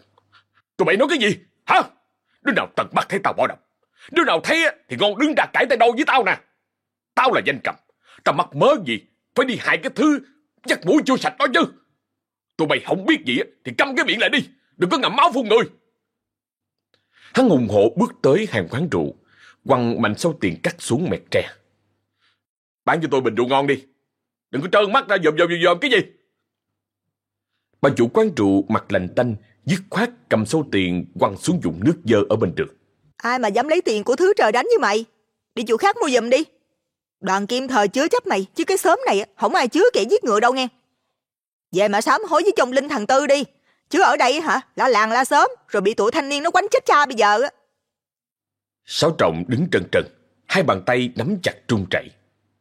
Tụi mày nói cái gì? Hả? Đứa nào tận mắt thấy tao bỏ độc? Đứa nào thấy thì ngon đứng ra cãi tay đôi với tao nè. Tao là danh cầm. Tao mắc mớ gì? Phải đi hại cái thứ dắt mũi chưa sạch đó chứ. Tụi mày không biết gì thì câm cái miệng lại đi. Đừng có ngậm máu phun người. Hắn hùng hộ bước tới hàng quán rượu, quăng mạnh sâu tiền cắt xuống mẹt tre. Bán cho tôi bình rượu ngon đi. Đừng có trơn mắt ra dòm dòm dòm cái gì. Bà chủ quán rượu mặt lành tanh, dứt khoát cầm sâu tiền quăng xuống dụng nước dơ ở bên đường. Ai mà dám lấy tiền của thứ trời đánh như mày? Đi chỗ khác mua giùm đi. Đoàn kim thời chứa chấp mày, chứ cái xóm này không ai chứa kẻ giết ngựa đâu nghe. Về mà sám hối với chồng Linh thằng Tư đi. Chứ ở đây hả, la làng la sớm, rồi bị tụi thanh niên nó quánh chết cha bây giờ á. Sáu trọng đứng trần trần, hai bàn tay nắm chặt trung chảy.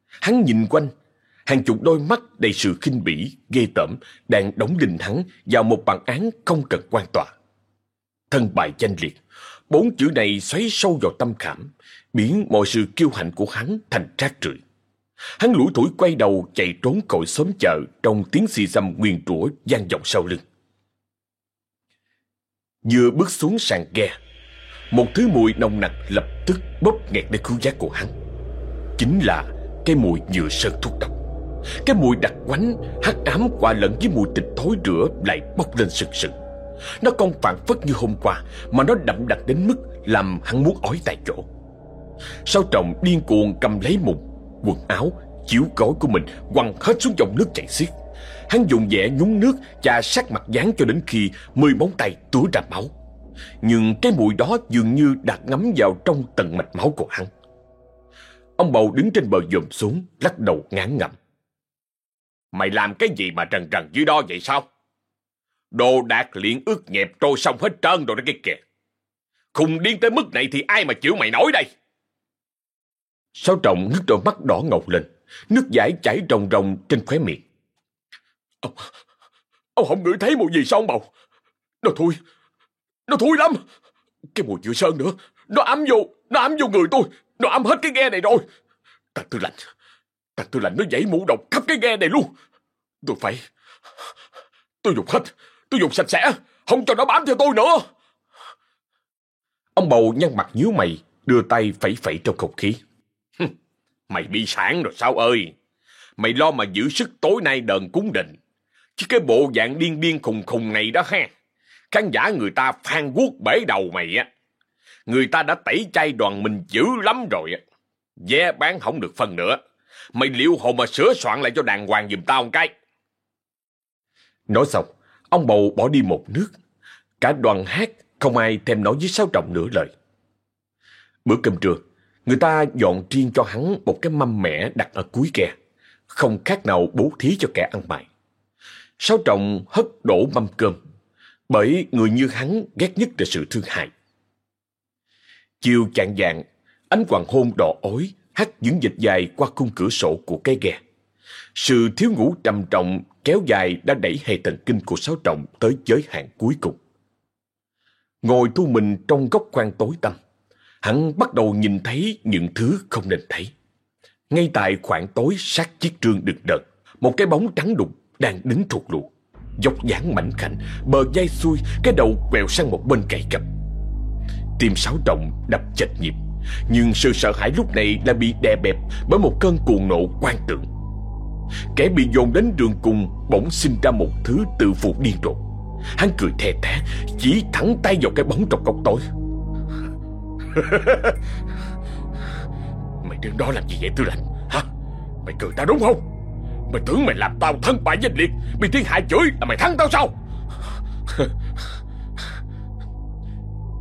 Hắn nhìn quanh, hàng chục đôi mắt đầy sự khinh bỉ, ghê tởm đang đóng đinh hắn vào một bản án không cần quan tòa. Thân bại danh liệt, bốn chữ này xoáy sâu vào tâm khảm, biến mọi sự kiêu hãnh của hắn thành rác rưởi. Hắn lủi thủi quay đầu chạy trốn khỏi xóm chợ trong tiếng xì xăm nguyên rủa gian vọng sau lưng. Vừa bước xuống sàn ghe, một thứ mùi nồng nặc lập tức bóp nghẹt lấy khứu giác của hắn. Chính là cái mùi nhựa sơn thuốc độc. Cái mùi đặc quánh, hắc ám qua lẫn với mùi thịt thối rữa lại bốc lên sừng sừng. Nó không phản phất như hôm qua, mà nó đậm đặc đến mức làm hắn muốn ói tại chỗ. Sao trọng điên cuồng cầm lấy mùng, quần áo, chiếu gối của mình quăng hết xuống dòng nước chảy xiết. Hắn dùng vẻ nhúng nước chà sát mặt dán cho đến khi mười móng tay túa ra máu. Nhưng cái mùi đó dường như đạt ngấm vào trong tận mạch máu của hắn. Ông bầu đứng trên bờ dòm xuống, lắc đầu ngán ngẩm. Mày làm cái gì mà trần trần dưới đó vậy sao? Đồ đạc liền ướt nhẹp trôi xong hết trơn rồi đó cái kìa. Khùng điên tới mức này thì ai mà chịu mày nổi đây? Sáu trọng ngước đôi mắt đỏ ngầu lên, nước giải chảy ròng ròng trên khóe miệng. Ông, ông không ngửi thấy mùi gì sao ông bầu? Nó thui, nó thui lắm. Cái mùi dừa sơn nữa, nó ấm vô, nó ấm vô người tôi, nó ấm hết cái ghe này rồi. ta tư lạnh, thằng tư lạnh nó dãy mũ độc khắp cái ghe này luôn. Tôi phải, tôi dùng hết, tôi dùng sạch sẽ, không cho nó bám theo tôi nữa. Ông bầu nhăn mặt nhíu mày, đưa tay phẩy phẩy trong không khí. Mày bị sản rồi sao ơi? Mày lo mà giữ sức tối nay đờn cúng định. Chứ cái bộ dạng điên điên khùng khùng này đó ha. Khán giả người ta phan guốc bể đầu mày á. Người ta đã tẩy chay đoàn mình dữ lắm rồi á. Vé bán không được phần nữa. Mày liệu hồn mà sửa soạn lại cho đàng hoàng giùm tao một cái. Nói xong, ông bầu bỏ đi một nước. Cả đoàn hát không ai thèm nói với Sáu Trọng nửa lời. Bữa cơm trưa, người ta dọn riêng cho hắn một cái mâm mẻ đặt ở cuối kè. Không khác nào bố thí cho kẻ ăn mày. Sáu Trọng hất đổ mâm cơm. Bởi người như hắn ghét nhất là sự thương hại. Chiều chạng dạng, ánh hoàng hôn đỏ ối hắt những dịch dài qua khung cửa sổ của cái ghe. Sự thiếu ngủ trầm trọng kéo dài đã đẩy hệ thần kinh của Sáu Trọng tới giới hạn cuối cùng. Ngồi thu mình trong góc khoang tối tăm, Hắn bắt đầu nhìn thấy những thứ không nên thấy. Ngay tại khoảng tối sát chiếc trương đực đợt, một cái bóng trắng đục đang đứng thụt lụt, dọc dáng mảnh khảnh, bờ dây xuôi, cái đầu quẹo sang một bên cày cập. Tim sáu trọng đập chạch nhịp, nhưng sự sợ hãi lúc này là bị đè bẹp bởi một cơn cuồng nộ quan tượng. Kẻ bị dồn đến đường cùng bỗng sinh ra một thứ tự phụ điên rồ. Hắn cười thè thé, chỉ thẳng tay vào cái bóng trong góc tối. mày đứng đó làm gì vậy tư lệnh Hả Mày cười tao đúng không Mày tưởng mày làm tao thân bại danh liệt Bị thiên hạ chửi là mày thắng tao sao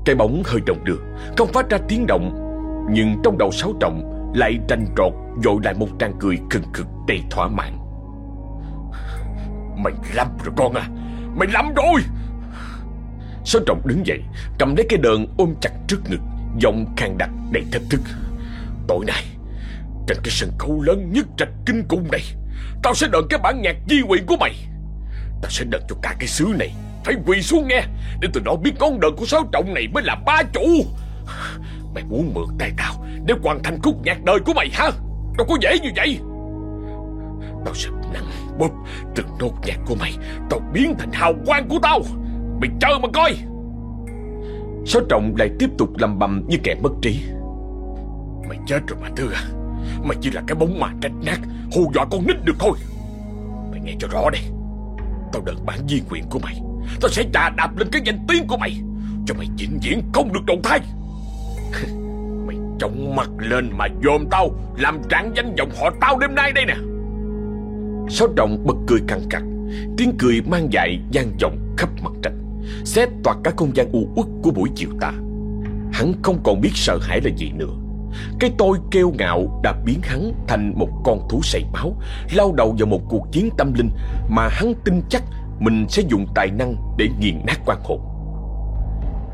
Cái bóng hơi động được, Không phát ra tiếng động nhưng trong đầu sáu trọng Lại tranh trọt dội lại một trang cười khừng khực đầy thỏa mãn. Mày lắm rồi con à Mày lắm rồi. Sáu trọng đứng dậy, Cầm lấy cái đờn ôm chặt trước ngực, Giọng khang đặc đầy thách thức. Tối nay Trên cái sân khấu lớn nhất trạch kinh cung này, Tao sẽ đợn cái bản nhạc di quyền của mày. Tao sẽ đợn cho cả cái xứ này Phải quỳ xuống nghe, Để từ đó biết ngón đờn của sáu trọng này mới là ba chủ. Mày muốn mượn tay tao Để hoàn thành khúc nhạc đời của mày hả? Đâu có dễ như vậy. Tao sẽ nặng bóp từng nốt nhạc của mày Tao biến thành hào quang của tao. Mày chờ mà coi. Sáu trọng lại tiếp tục lầm bầm như kẻ mất trí. Mày chết rồi mà thưa, à. Mày chỉ là cái bóng mà trách nát Hù dọa con nít được thôi. Mày nghe cho rõ đây Tao đợt bản di quyền của mày. Tao sẽ trà đạp lên cái danh tiếng của mày Cho mày vĩnh viễn không được đầu thai Mày chống mặt lên mà dồn tao, Làm trạng danh vọng họ tao đêm nay đây nè. Sáu đồng bật cười căng cặt Tiếng cười mang dại gian vọng khắp mặt trạch xé toạc cả không gian u uất của buổi chiều ta. Hắn không còn biết sợ hãi là gì nữa. Cái tôi kêu ngạo đã biến hắn thành một con thú sầy máu, Lao đầu vào một cuộc chiến tâm linh Mà hắn tin chắc mình sẽ dùng tài năng để nghiền nát quan hồn.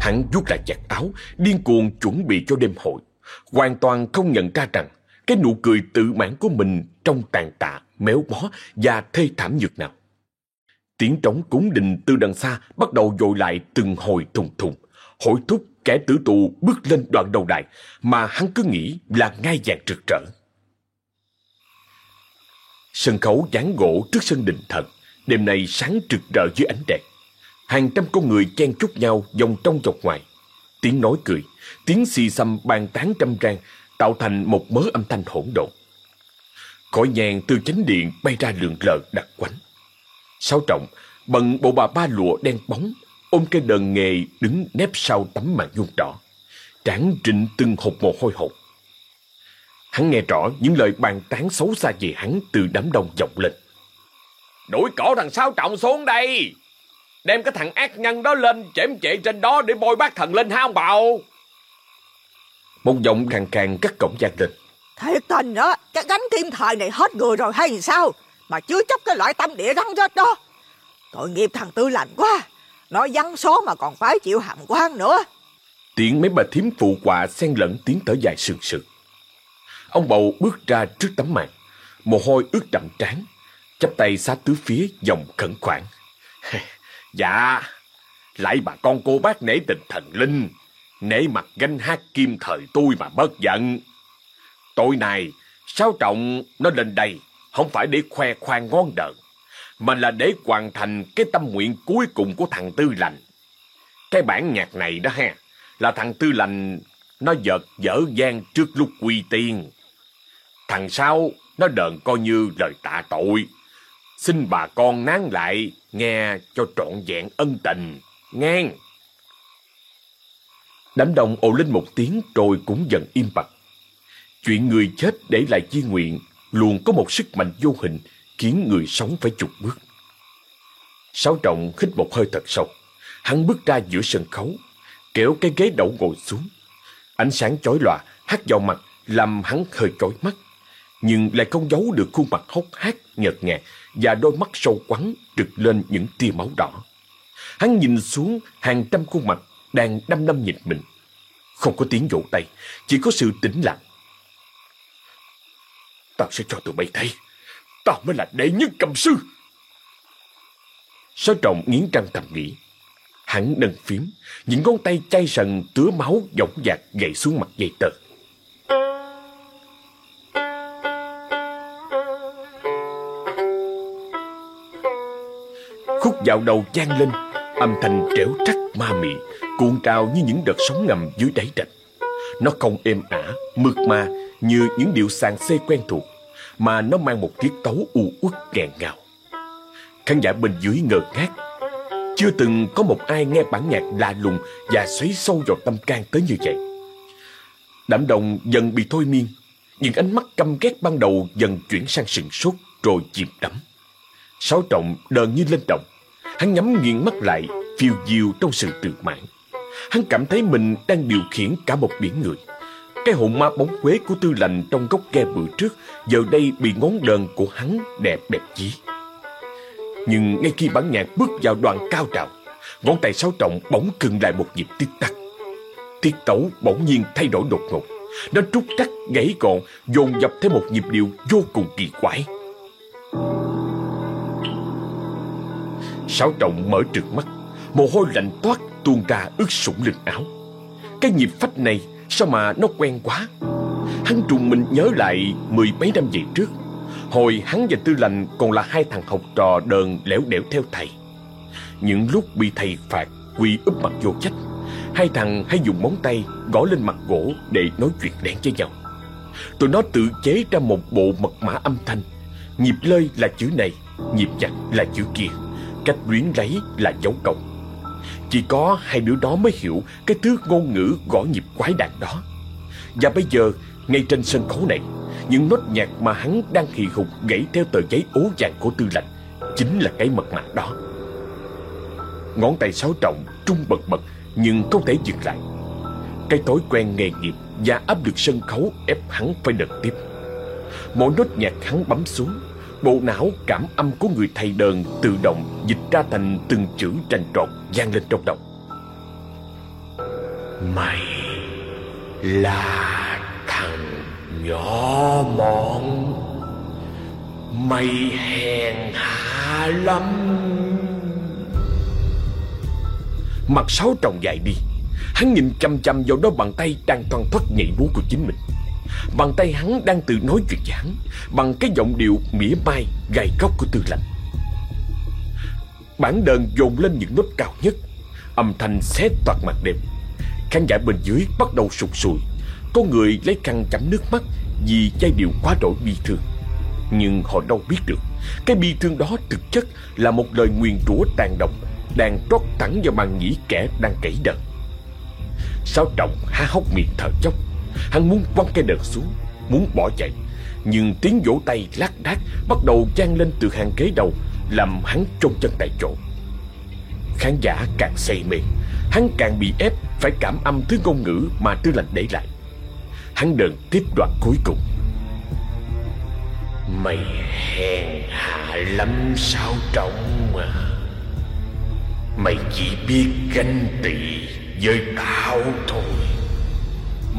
Hắn rút lại giặt áo Điên cuồng chuẩn bị cho đêm hội Hoàn toàn không nhận ra rằng Cái nụ cười tự mãn của mình Trong tàn tạ, méo mó Và thê thảm nhược nào Tiếng trống cúng đình từ đằng xa bắt đầu dội lại từng hồi thùng thùng, hội thúc kẻ tử tù bước lên đoạn đầu đài mà hắn cứ nghĩ là ngai vàng rực rỡ. Sân khấu dán gỗ trước sân đình thần, đêm nay sáng rực rỡ dưới ánh đèn. Hàng trăm con người chen chúc nhau vòng trong dọc ngoài. Tiếng nói cười, tiếng xì xăm bàn tán trăm rang tạo thành một mớ âm thanh hỗn độn. Khói nhang từ chánh điện bay ra lượn lờ đặc quánh. Sáu trọng, bận bộ bà ba lụa đen bóng, ôm cây đờn nghề đứng nép sau tấm màn nhung đỏ. Tráng trịnh từng hột mồ hôi hột. Hắn nghe rõ những lời bàn tán xấu xa về hắn từ đám đông vọng lên. Đuổi cổ thằng Sáu Trọng xuống đây Đem cái thằng ác nhân đó lên Chém chệ trên đó để bôi bác thần linh ha ông bào Một giọng khàn khàn cắt cổng gian lên. Thiệt tình đó, cái gánh kim thời này hết người rồi hay sao? Mà chưa chấp cái loại tâm địa rắn rết đó. Tội nghiệp thằng Tư lành quá. Nói văn số mà còn phải chịu hàm quan nữa. Tiếng mấy bà thím phụ quạ xen lẫn tiếng thở dài sườn sườn. Ông bầu bước ra trước tấm màn, mồ hôi ướt đậm trán, chắp tay sát tứ phía dòng khẩn khoản. Dạ. Lại bà con cô bác nể tình thần linh, Nể mặt ganh hát kim thời tôi mà bớt giận. Tối nay Sáu trọng nó lên đây, Không phải để khoe khoang ngon đợn Mà là để hoàn thành Cái tâm nguyện cuối cùng của thằng Tư Lành. Cái bản nhạc này đó ha, Là thằng Tư Lành Nó giật dở gian trước lúc quy tiên. Thằng sau Nó đờn coi như lời tạ tội, Xin bà con nán lại nghe cho trọn vẹn ân tình, ngang. Đám đông ồ lên một tiếng rồi cũng dần im bặt. Chuyện người chết để lại di nguyện luôn có một sức mạnh vô hình khiến người sống phải chục bước. Sáu trọng hít một hơi thật sâu. Hắn bước ra giữa sân khấu, kéo cái ghế đậu ngồi xuống. Ánh sáng chói lòa hắt vào mặt làm hắn hơi chói mắt, nhưng lại không giấu được khuôn mặt hốc hác nhợt nhạt và đôi mắt sâu quắn trực lên những tia máu đỏ. Hắn nhìn xuống hàng trăm khuôn mặt đang đăm đăm nhìn mình. Không có tiếng vỗ tay, chỉ có sự tĩnh lặng. Tao sẽ cho tụi bay thấy, tao mới là đệ nhất cầm sư. Sơ trọng nghiến răng thầm nghĩ. Hắn nâng phím, những ngón tay chay sần tứa máu dõng dạc gậy xuống mặt dây tờ. Khúc dạo đầu vang lên, âm thanh trẻo trắc ma mị, cuộn trào như những đợt sóng ngầm dưới đáy rạch. Nó không êm ả, mượt mà như những điệu sàn xê quen thuộc, mà nó mang một tiết tấu u uất nghẹn ngào. Khán giả bên dưới ngờ ngác, chưa từng có một ai nghe bản nhạc lạ lùng và xoáy sâu vào tâm can tới như vậy. Đám đồng dần bị thôi miên, những ánh mắt căm ghét ban đầu dần chuyển sang sừng sốt rồi chìm đắm. Sáu trọng đờn như lên động, hắn nhắm nghiền mắt lại, phiêu diêu trong sự tự mãn. Hắn cảm thấy mình đang điều khiển cả một biển người. Cái hồn ma bóng quế của tư lành trong gốc ghe bữa trước giờ đây bị ngón đờn của hắn đẹp đẹp chí. Nhưng ngay khi bản nhạc bước vào đoạn cao trào, ngón tay sáu trọng bỗng cừng lại một nhịp tiết tắc. Tiết tấu bỗng nhiên thay đổi đột ngột. Nó trúc cắt gãy gọn, dồn dập theo một nhịp điệu vô cùng kỳ quái. Sáu trọng mở trượt mắt, mồ hôi lạnh toát tuôn ra ướt sũng lưng áo. Cái nhịp phách này sao mà nó quen quá. Hắn trùng mình nhớ lại mười mấy năm về trước. Hồi hắn và Tư Lành còn là hai thằng học trò đờn lẻo đẻo theo thầy. Những lúc bị thầy phạt quỳ úp mặt vô trách, hai thằng hay dùng móng tay gõ lên mặt gỗ để nói chuyện đen với nhau. Tụi nó tự chế ra một bộ mật mã âm thanh. Nhịp lơi là chữ này, nhịp chặt là chữ kia, cách luyến lấy là dấu cộng. Chỉ có hai đứa đó mới hiểu cái thứ ngôn ngữ gõ nhịp quái đạn đó. Và bây giờ, ngay trên sân khấu này, những nốt nhạc mà hắn đang hì hục gãy theo tờ giấy ố vàng của tư lệnh chính là cái mật mã đó. Ngón tay sáu trọng trung bật bật nhưng không thể dừng lại. Cái thói quen nghề nghiệp và áp lực sân khấu ép hắn phải đợt tiếp. Mỗi nốt nhạc hắn bấm xuống, bộ não cảm âm của người thầy đờn tự động dịch ra thành từng chữ trành trọt vang lên trong đầu. Mày là thằng nhỏ mọn. Mày hèn hạ lắm. Mặt sáu tròng dài đi. Hắn nhìn chăm chăm vào đó bàn tay đang toàn thoát nhảy múa của chính mình. Bàn tay hắn đang tự nói chuyện với hắn, Bằng cái giọng điệu mỉa mai gầy góc của tư lệnh Bản đơn dồn lên những nốt cao nhất, Âm thanh xé toạc mặt đêm. Khán giả bên dưới bắt đầu sụt sùi. Có người lấy khăn chấm nước mắt Vì giai điệu quá đổi bi thương. Nhưng họ đâu biết được, Cái bi thương đó thực chất Là một lời nguyền rủa tàn độc Đang trót thẳng vào màn nhĩ kẻ đang cẩy đờn Sáu trọng há hốc miệng thở chốc Hắn muốn quăng cây đờn xuống, Muốn bỏ chạy. Nhưng tiếng vỗ tay lác đác Bắt đầu trang lên từ hàng ghế đầu, Làm hắn trông chân tại chỗ. Khán giả càng say mê, Hắn càng bị ép phải cảm âm thứ ngôn ngữ mà tư lệnh để lại. Hắn đờn tiếp đoạn cuối cùng. Mày hèn hạ lắm sao trọng mà. Mày chỉ biết ganh tị với tao thôi.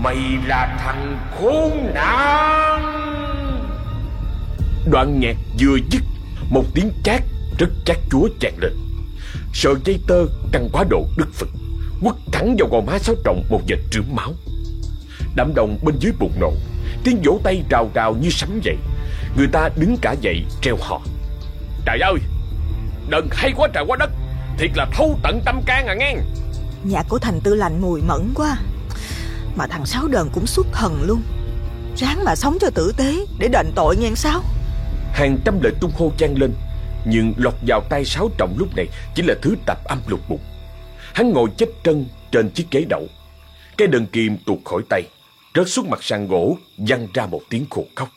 Mày là thằng khốn nạn. Đoạn nhạc vừa dứt, Một tiếng chát rất chát chúa chàng lên. Sợi dây tơ căng quá độ đứt phật Quất thẳng vào gò má sáu trọng một vệt trướng máu. Đám đồng bên dưới bùng nổ, Tiếng vỗ tay rào rào như sấm vậy Người ta đứng cả dậy treo hò. Trời ơi, Đừng hay quá trời quá đất, Thiệt là thâu tận tâm can à nghe. Nhà của thành tư lạnh mùi mẫn quá. Mà thằng Sáu Đờn cũng xuất thần luôn. Ráng mà sống cho tử tế Để đền tội nghe sao? Hàng trăm lời tung hô trang lên, Nhưng lọt vào tay Sáu Trọng lúc này Chỉ là thứ tạp âm lục bục. Hắn ngồi chết chân trên chiếc ghế đậu. Cái đơn kim tuột khỏi tay, Rớt xuống mặt sàn gỗ, Văng ra một tiếng khổ khóc.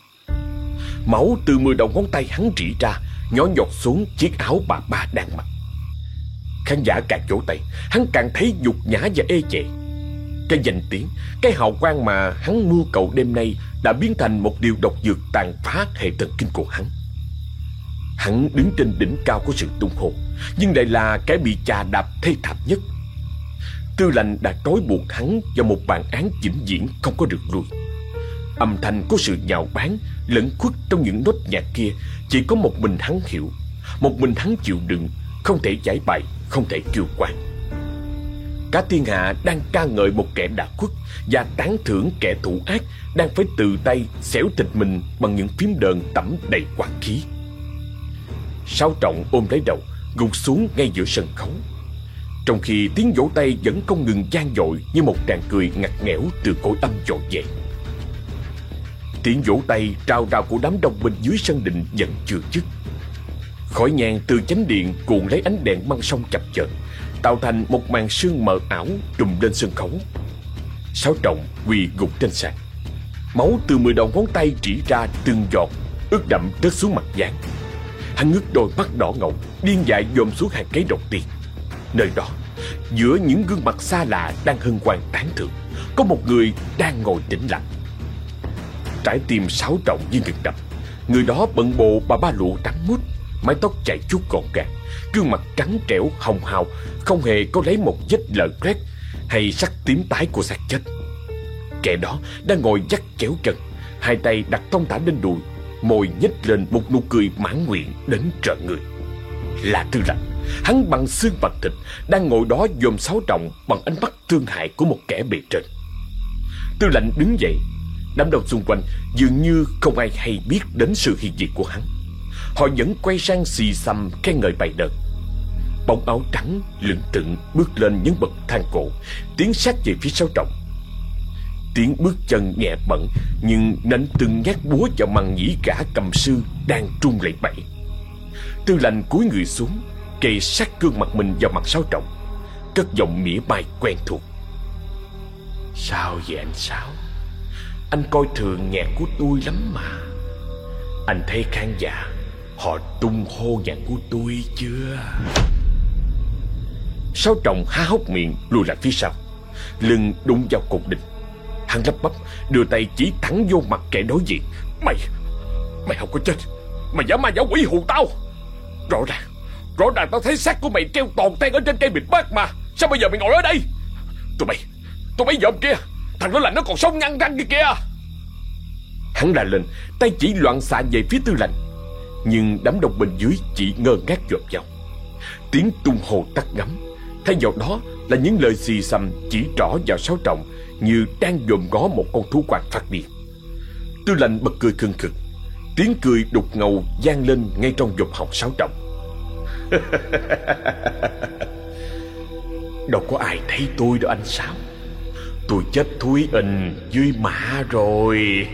Máu từ mười đầu ngón tay hắn rỉ ra, Nhỏ nhọt xuống chiếc áo bà ba đang mặc. Khán giả càng vỗ tay, Hắn càng thấy nhục nhã và ê chệ cái danh tiếng Cái hào quang mà hắn mưu cầu đêm nay Đã biến thành một điều độc dược tàn phá hệ thần kinh của hắn. Hắn đứng trên đỉnh cao của sự tung hồn, Nhưng lại là kẻ bị chà đạp thê thảm nhất. Tư lệnh đã trói buộc hắn vào một bản án vĩnh viễn không có được lui Âm thanh của sự nhào báng lẫn khuất trong những nốt nhạc kia Chỉ có một mình hắn hiểu Một mình hắn chịu đựng Không thể giải bày, không thể kêu quan. Cả thiên hạ đang ca ngợi một kẻ đã khuất Và tán thưởng kẻ thủ ác, Đang phải từ tay xẻo thịt mình Bằng những phím đờn tẩm đầy quạt khí. Sáu trọng ôm lấy đầu, Gục xuống ngay giữa sân khấu. Trong khi tiếng vỗ tay vẫn không ngừng gian dội Như một tràng cười ngặt nghẽo từ cõi âm dội dậy. Tiếng vỗ tay trao rào của đám đông bên dưới sân đình vẫn chưa dứt. Khói nhang từ chánh điện cuộn lấy ánh đèn măng sông chập chờn. Tạo thành một màn sương mờ ảo trùm lên sân khấu. Sáu trọng quỳ gục trên sàn. Máu từ mười đầu ngón tay chỉ ra từng giọt, Ướt đậm rớt xuống mặt gián. Hắn ngước đôi mắt đỏ ngầu, Điên dại dồn xuống hàng cây đầu tiên. Nơi đó, Giữa những gương mặt xa lạ đang hân hoan tán thưởng, Có một người đang ngồi tĩnh lặng. Trái tim sáu trọng như ngừng đập. Người đó bận bộ bà ba lụa trắng mút Mái tóc chạy chút gọn gàng, Gương mặt trắng trẻo, hồng hào không hề có lấy một vết lợn rét Hay sắc tím tái của xác chết. Kẻ đó đang ngồi dắt chéo chân Hai tay đặt thong thả lên đùi, Môi nhếch lên một nụ cười mãn nguyện đến trợ người. Là tư lạnh Hắn bằng xương bạch thịt Đang ngồi đó dòm sáu trọng Bằng ánh mắt thương hại của một kẻ bề trên. Tư lạnh đứng dậy, Đám đông xung quanh dường như không ai hay biết đến sự hiện diện của hắn. Họ vẫn quay sang xì xăm khen ngợi bài đợt Bóng áo trắng lững tượng bước lên những bậc thang cổ. Tiến sát về phía sau trọng. Tiếng bước chân nhẹ bận, Nhưng nánh từng nhát búa vào màn nhĩ cả cầm sư Đang trung lẩy bẩy Tư lành cúi người xuống, Kề sát gương mặt mình vào mặt sáu trọng. Cất giọng mỉa mai quen thuộc. Sao vậy anh Sáu? Anh coi thường nhạc của tôi lắm mà. Anh thấy khán giả, Họ tung hô nhạc của tôi chưa? Sáu trọng há hốc miệng, lùi lại phía sau? Lưng đụng vào cột địch. Hắn lắp bắp, đưa tay chỉ thẳng vô mặt kẻ đối diện. Mày Mày không có chết. Mày dám ma giả quỷ hù tao. Rõ ràng Rõ ràng tao thấy xác của mày treo toàn tay ở trên cây bịt bát mà. Sao bây giờ mày ngồi ở đây? Tụi mày Tụi mày dòm kia. Thằng đó là nó còn sống nhăn răng kia kìa. Hắn la lên, Tay chỉ loạn xạ về phía tư lạnh. Nhưng đám đông bên dưới chỉ ngơ ngác dọp vào. Tiếng tung hồ tắt ngắm Thay vào đó là những lời xì xầm, chỉ rõ vào sáu trọng Như đang dòm ngó một con thú quạt phát điên. Tư lệnh bật cười khưng khực, Tiếng cười đục ngầu gian lên ngay trong dục học sáu trọng. Đâu có ai thấy tôi đâu anh Sáu. Tôi chết thúi ình dưới mã rồi.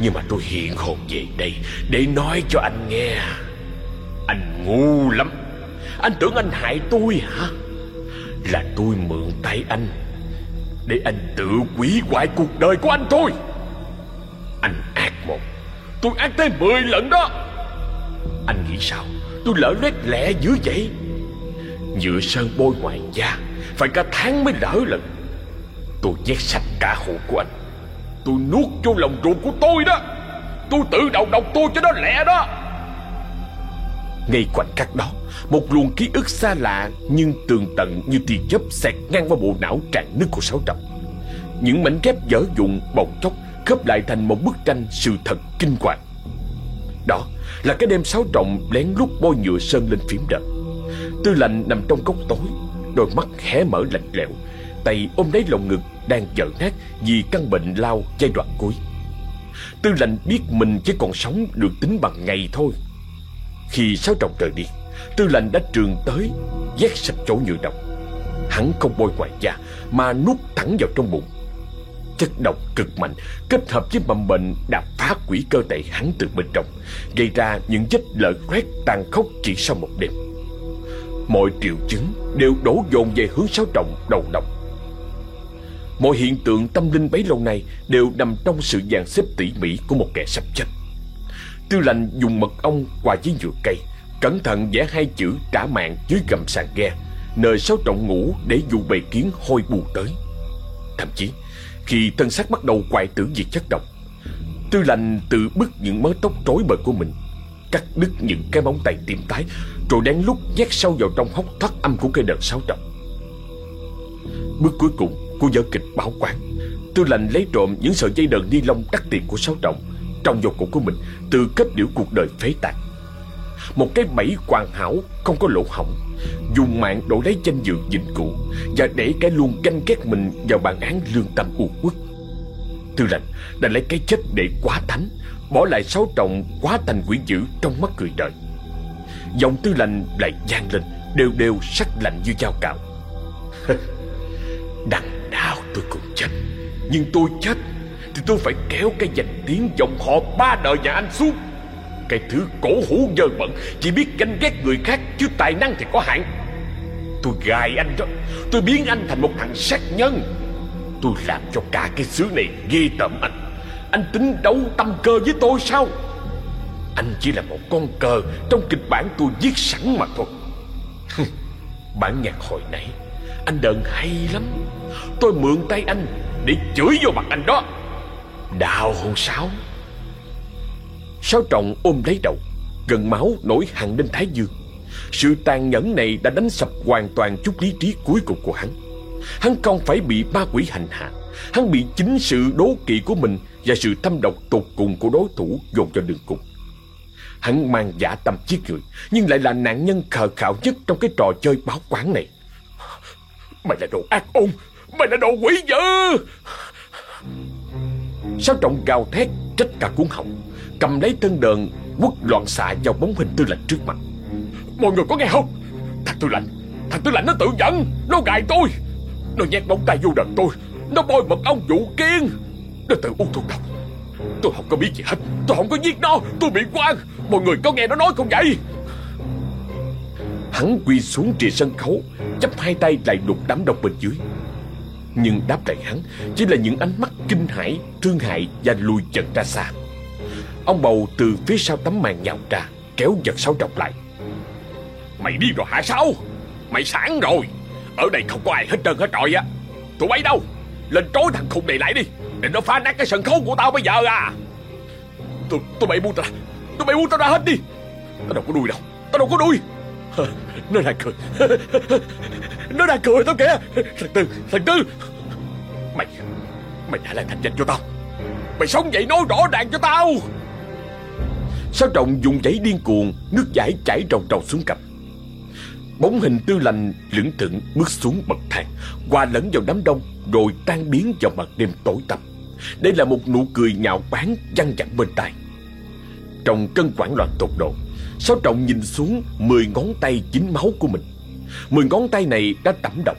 Nhưng mà tôi hiện hồn về đây Để nói cho anh nghe. Anh ngu lắm. Anh tưởng anh hại tôi hả? Là tôi mượn tay anh Để anh tự quỷ hoại cuộc đời của anh thôi. Anh ác một. Tôi ác tới mười lần đó. Anh nghĩ sao? Tôi lỡ lét lẹ dữ vậy? Nhựa sơn bôi ngoài da, Phải cả tháng mới lỡ lần. Tôi nhét sạch cả hồn của anh. Tôi nuốt vô lòng ruột của tôi đó. Tôi tự đầu độc tôi cho nó lẹ đó. Ngay khoảnh khắc đó một luồng ký ức xa lạ Nhưng tường tận như tia chớp xẹt ngang qua bộ não tràn nước của sáu trọng Những mảnh ghép dở dụng bồng chốc Khớp lại thành một bức tranh sự thật kinh hoàng. Đó là cái đêm sáu trọng lén lút bôi nhựa sơn lên phím đợt Tư lạnh nằm trong góc tối, Đôi mắt hé mở lạnh lẽo, Tay ôm lấy lồng ngực đang dở nát Vì căn bệnh lao giai đoạn cuối. Tư lạnh biết mình chỉ còn sống được tính bằng ngày thôi. Khi sáu trọng rời đi Tư lệnh đã trường tới Vét sạch chỗ nhựa độc Hắn không bôi ngoài da Mà nuốt thẳng vào trong bụng Chất độc cực mạnh kết hợp với mầm bệnh đã phá quỷ cơ thể hắn từ bên trong, gây ra những vết lở loét tàn khốc chỉ sau một đêm. Mọi triệu chứng đều đổ dồn về hướng sáu trọng đầu độc. Mọi hiện tượng tâm linh bấy lâu nay đều nằm trong sự dàn xếp tỉ mỉ của một kẻ sắp chết. Tư lành dùng mật ong hòa với nhựa cây, cẩn thận vẽ hai chữ trả mạng dưới gầm sàn ghe, nơi sáu trọng ngủ để dụ bầy kiến hôi bù tới. Thậm chí, khi thân xác bắt đầu quại tử diệt chất độc Tư lành tự bứt những mớ tóc rối bời của mình Cắt đứt những cái móng tay tiêm tái Rồi đáng lúc nhét sâu vào trong hốc thoát âm của cây đợt sáu trọng Bước cuối cùng của vở kịch báo quan Tư lành lấy trộm những sợi dây đờn ni lông đắt tiền của sáu trọng Trong vào cổ của mình Từ kết liễu cuộc đời phế tàn một cái bẫy hoàn hảo Không có lỗ hỏng Dùng mạng đổi lấy danh dự vĩnh cửu Và để cái luôn canh ghét mình Vào bản án lương tâm u uất. Tư lệnh đã lấy cái chết để quá thánh, Bỏ lại sáu trọng quá thành quỷ dữ Trong mắt người đời. Giọng tư lệnh lại vang lên, Đều đều sắc lạnh như dao cạo. Đằng nào tôi cũng chết, Nhưng tôi chết Thì tôi phải kéo cái danh tiếng dòng họ ba đời nhà anh xuống. Cái thứ cổ hủ dơ bẩn Chỉ biết ganh ghét người khác, Chứ tài năng thì có hạn. Tôi gài anh đó, Tôi biến anh thành một thằng sát nhân. Tôi làm cho cả cái xứ này ghê tởm anh. Anh tính đấu tâm cơ với tôi sao? Anh chỉ là một con cờ, Trong kịch bản tôi viết sẵn mà thôi. Bản nhạc hồi nãy, Anh đợn hay lắm. Tôi mượn tay anh Để chửi vô mặt anh đó. Đào hồn sáo. Sáu trọng ôm lấy đầu, Gần máu nổi hẳn lên thái dương. Sự tàn nhẫn này đã đánh sập hoàn toàn chút lý trí cuối cùng của hắn. Hắn không phải bị ma quỷ hành hạ, Hắn bị chính sự đố kỵ của mình Và sự thâm độc tột cùng của đối thủ dồn cho đường cùng. Hắn mang giả tâm giết người, Nhưng lại là nạn nhân khờ khạo nhất Trong cái trò chơi báo quán này. Mày là đồ ác ôn, Mày là đồ quỷ dữ Sáu trọng gào thét, Trách cả cuốn họng. Cầm lấy thân đờn, Quất loạn xạ vào bóng hình tư lệnh trước mặt. Mọi người có nghe không? Thằng tư lệnh, Thằng tư lệnh nó tự giận Nó gài tôi, Nó nhét móng tay vô đờn tôi, Nó bôi mật ong dụ kiên, Nó tự uống thuốc độc. Tôi không có biết gì hết, Tôi không có giết nó, Tôi bị quan, Mọi người có nghe nó nói không vậy? Hắn quỳ xuống trì sân khấu, chắp hai tay lại đục đám đông bên dưới. Nhưng đáp lại hắn Chỉ là những ánh mắt kinh hãi, Thương hại và lùi dần ra xa. Ông bầu từ phía sau tấm màn nhào ra Kéo giật sáu trọc lại. Mày đi rồi hả sao Mày sáng rồi. Ở đây không có ai hết trơn hết trọi á. Tụi bay đâu? Lên trối thằng khùng này lại đi Để nó phá nát cái sân khấu của tao bây giờ à. Tụi, tụi bay buông tao ra. Tụi bay buông tao ra hết đi. Tao đâu có đuôi đâu. Tao đâu có đuôi. Nó đang cười. Nó đang cười tao kìa. Thằng Tư Thằng Tư. Mày Mày đã làm thành danh cho tao. Mày sống dậy nói rõ ràng cho tao. Sao trọng dùng giấy điên cuồng, Nước giải chảy ròng ròng xuống cặp Bóng hình tư lành lưỡng thượng bước xuống bậc thang, hòa lẫn vào đám đông, Rồi tan biến vào mặt đêm tối tăm. Đây là một nụ cười nhạo báng Văng vẳng bên tai. Trong cơn hoảng loạn tột độ Sáu trọng nhìn xuống Mười ngón tay dính máu của mình? Mười ngón tay này đã tẩm độc.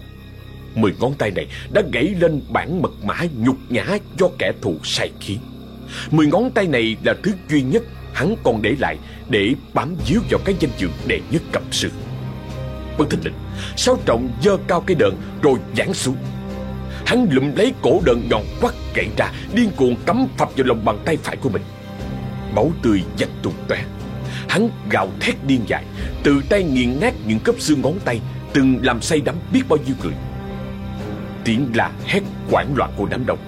Mười ngón tay này đã gãy lên bản mật mã nhục nhã do kẻ thù sai khiến. Mười ngón tay này là thứ duy nhất hắn còn để lại để bám víu vào cái danh dự đệ nhất cẩm sư. Bất thình lình, sáu trọng dơ cao cây đờn rồi giáng xuống. Hắn lụm lấy cổ đờn nhọn quắt gãy ra, điên cuồng cắm phập vào lòng bàn tay phải của mình. Máu tươi dạch tung tóe. Hắn gào thét điên dại, từ tay nghiền nát những khớp xương ngón tay từng làm say đắm biết bao nhiêu người. Tiếng là hét quảng loạn của đám đông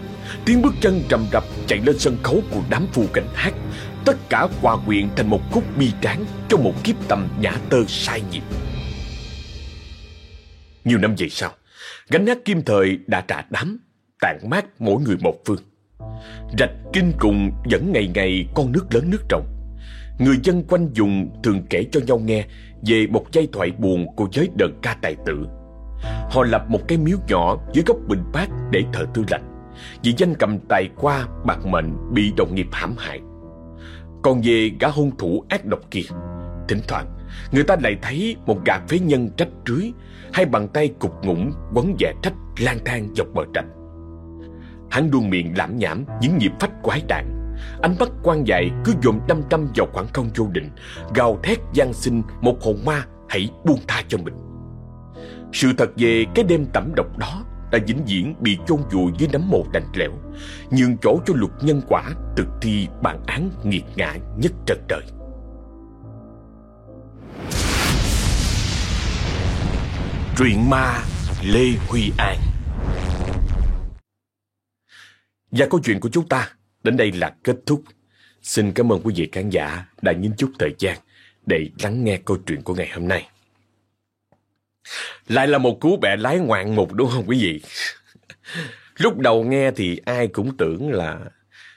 Tiếng bước chân rầm rập chạy lên sân khấu của đám phù cảnh hát Tất cả hòa quyện thành một khúc bi tráng Trong một kiếp tầm nhã tơ sai nhịp Nhiều năm về sau, Gánh hát kim thời đã trả đám, Tàn mát mỗi người một phương. Rạch kinh cùng vẫn ngày ngày con nước lớn nước rộng Người dân quanh vùng thường kể cho nhau nghe Về một giai thoại buồn của giới đờn ca tài tử. Họ lập một cái miếu nhỏ dưới gốc bình bát để thờ tư lạnh Vì danh cầm tài qua bạc mệnh bị đồng nghiệp hãm hại. Còn về gã hung thủ ác độc kia, Thỉnh thoảng, người ta lại thấy một gã phế nhân trách trưới Hai bàn tay cục ngủng quấn vẻ trách lang thang dọc bờ rạch Hắn đuôn miệng lãm nhảm những nhịp phách quái đạn Ánh mắt quan dại cứ dồn đăm đăm vào khoảng không vô định, Gào thét gian sinh một hồn ma hãy buông tha cho mình. Sự thật về cái đêm tẩm độc đó đã vĩnh viễn bị chôn vùi dưới nấm mồ đành lẽo, nhường chỗ cho luật nhân quả thực thi bản án nghiệt ngã nhất trần đời. Truyện ma Lê Huy An Và câu chuyện của chúng ta đến đây là kết thúc. Xin cảm ơn quý vị khán giả đã nhìn chút thời gian để lắng nghe câu chuyện của ngày hôm nay. Lại là một cú bẻ lái ngoạn mục đúng không quý vị? Lúc đầu nghe thì ai cũng tưởng là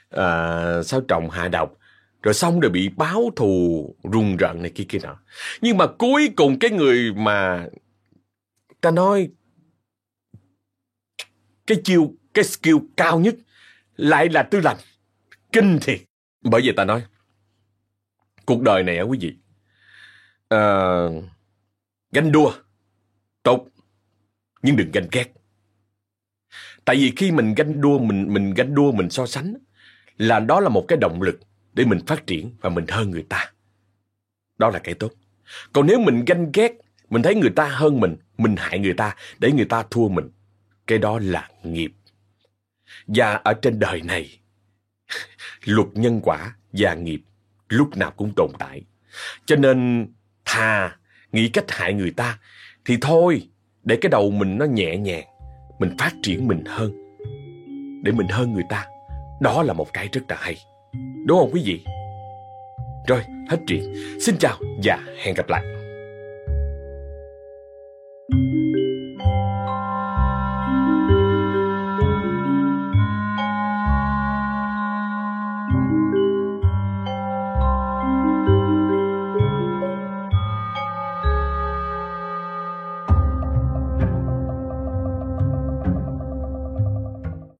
à, sao trọng hạ độc Rồi xong rồi bị báo thù rùng rợn này kia kia nọ. Nhưng mà cuối cùng cái người mà ta nói cái chiêu, cái skill cao nhất lại là tư lành. Kinh thiệt. Bởi vậy ta nói, cuộc đời này á quý vị, à, ganh đua, tốt, nhưng đừng ganh ghét. Tại vì khi mình ganh đua, mình mình ganh đua, mình so sánh, là đó là một cái động lực để mình phát triển và mình hơn người ta. Đó là cái tốt. Còn nếu mình ganh ghét, mình thấy người ta hơn mình, mình hại người ta để người ta thua mình, cái đó là nghiệp. Và ở trên đời này, luật nhân quả và nghiệp lúc nào cũng tồn tại. Cho nên thà nghĩ cách hại người ta thì thôi, để cái đầu mình nó nhẹ nhàng, mình phát triển mình hơn. Để mình hơn người ta. Đó là một cái rất là hay. Đúng không quý vị? Rồi, hết chuyện. Xin chào và hẹn gặp lại.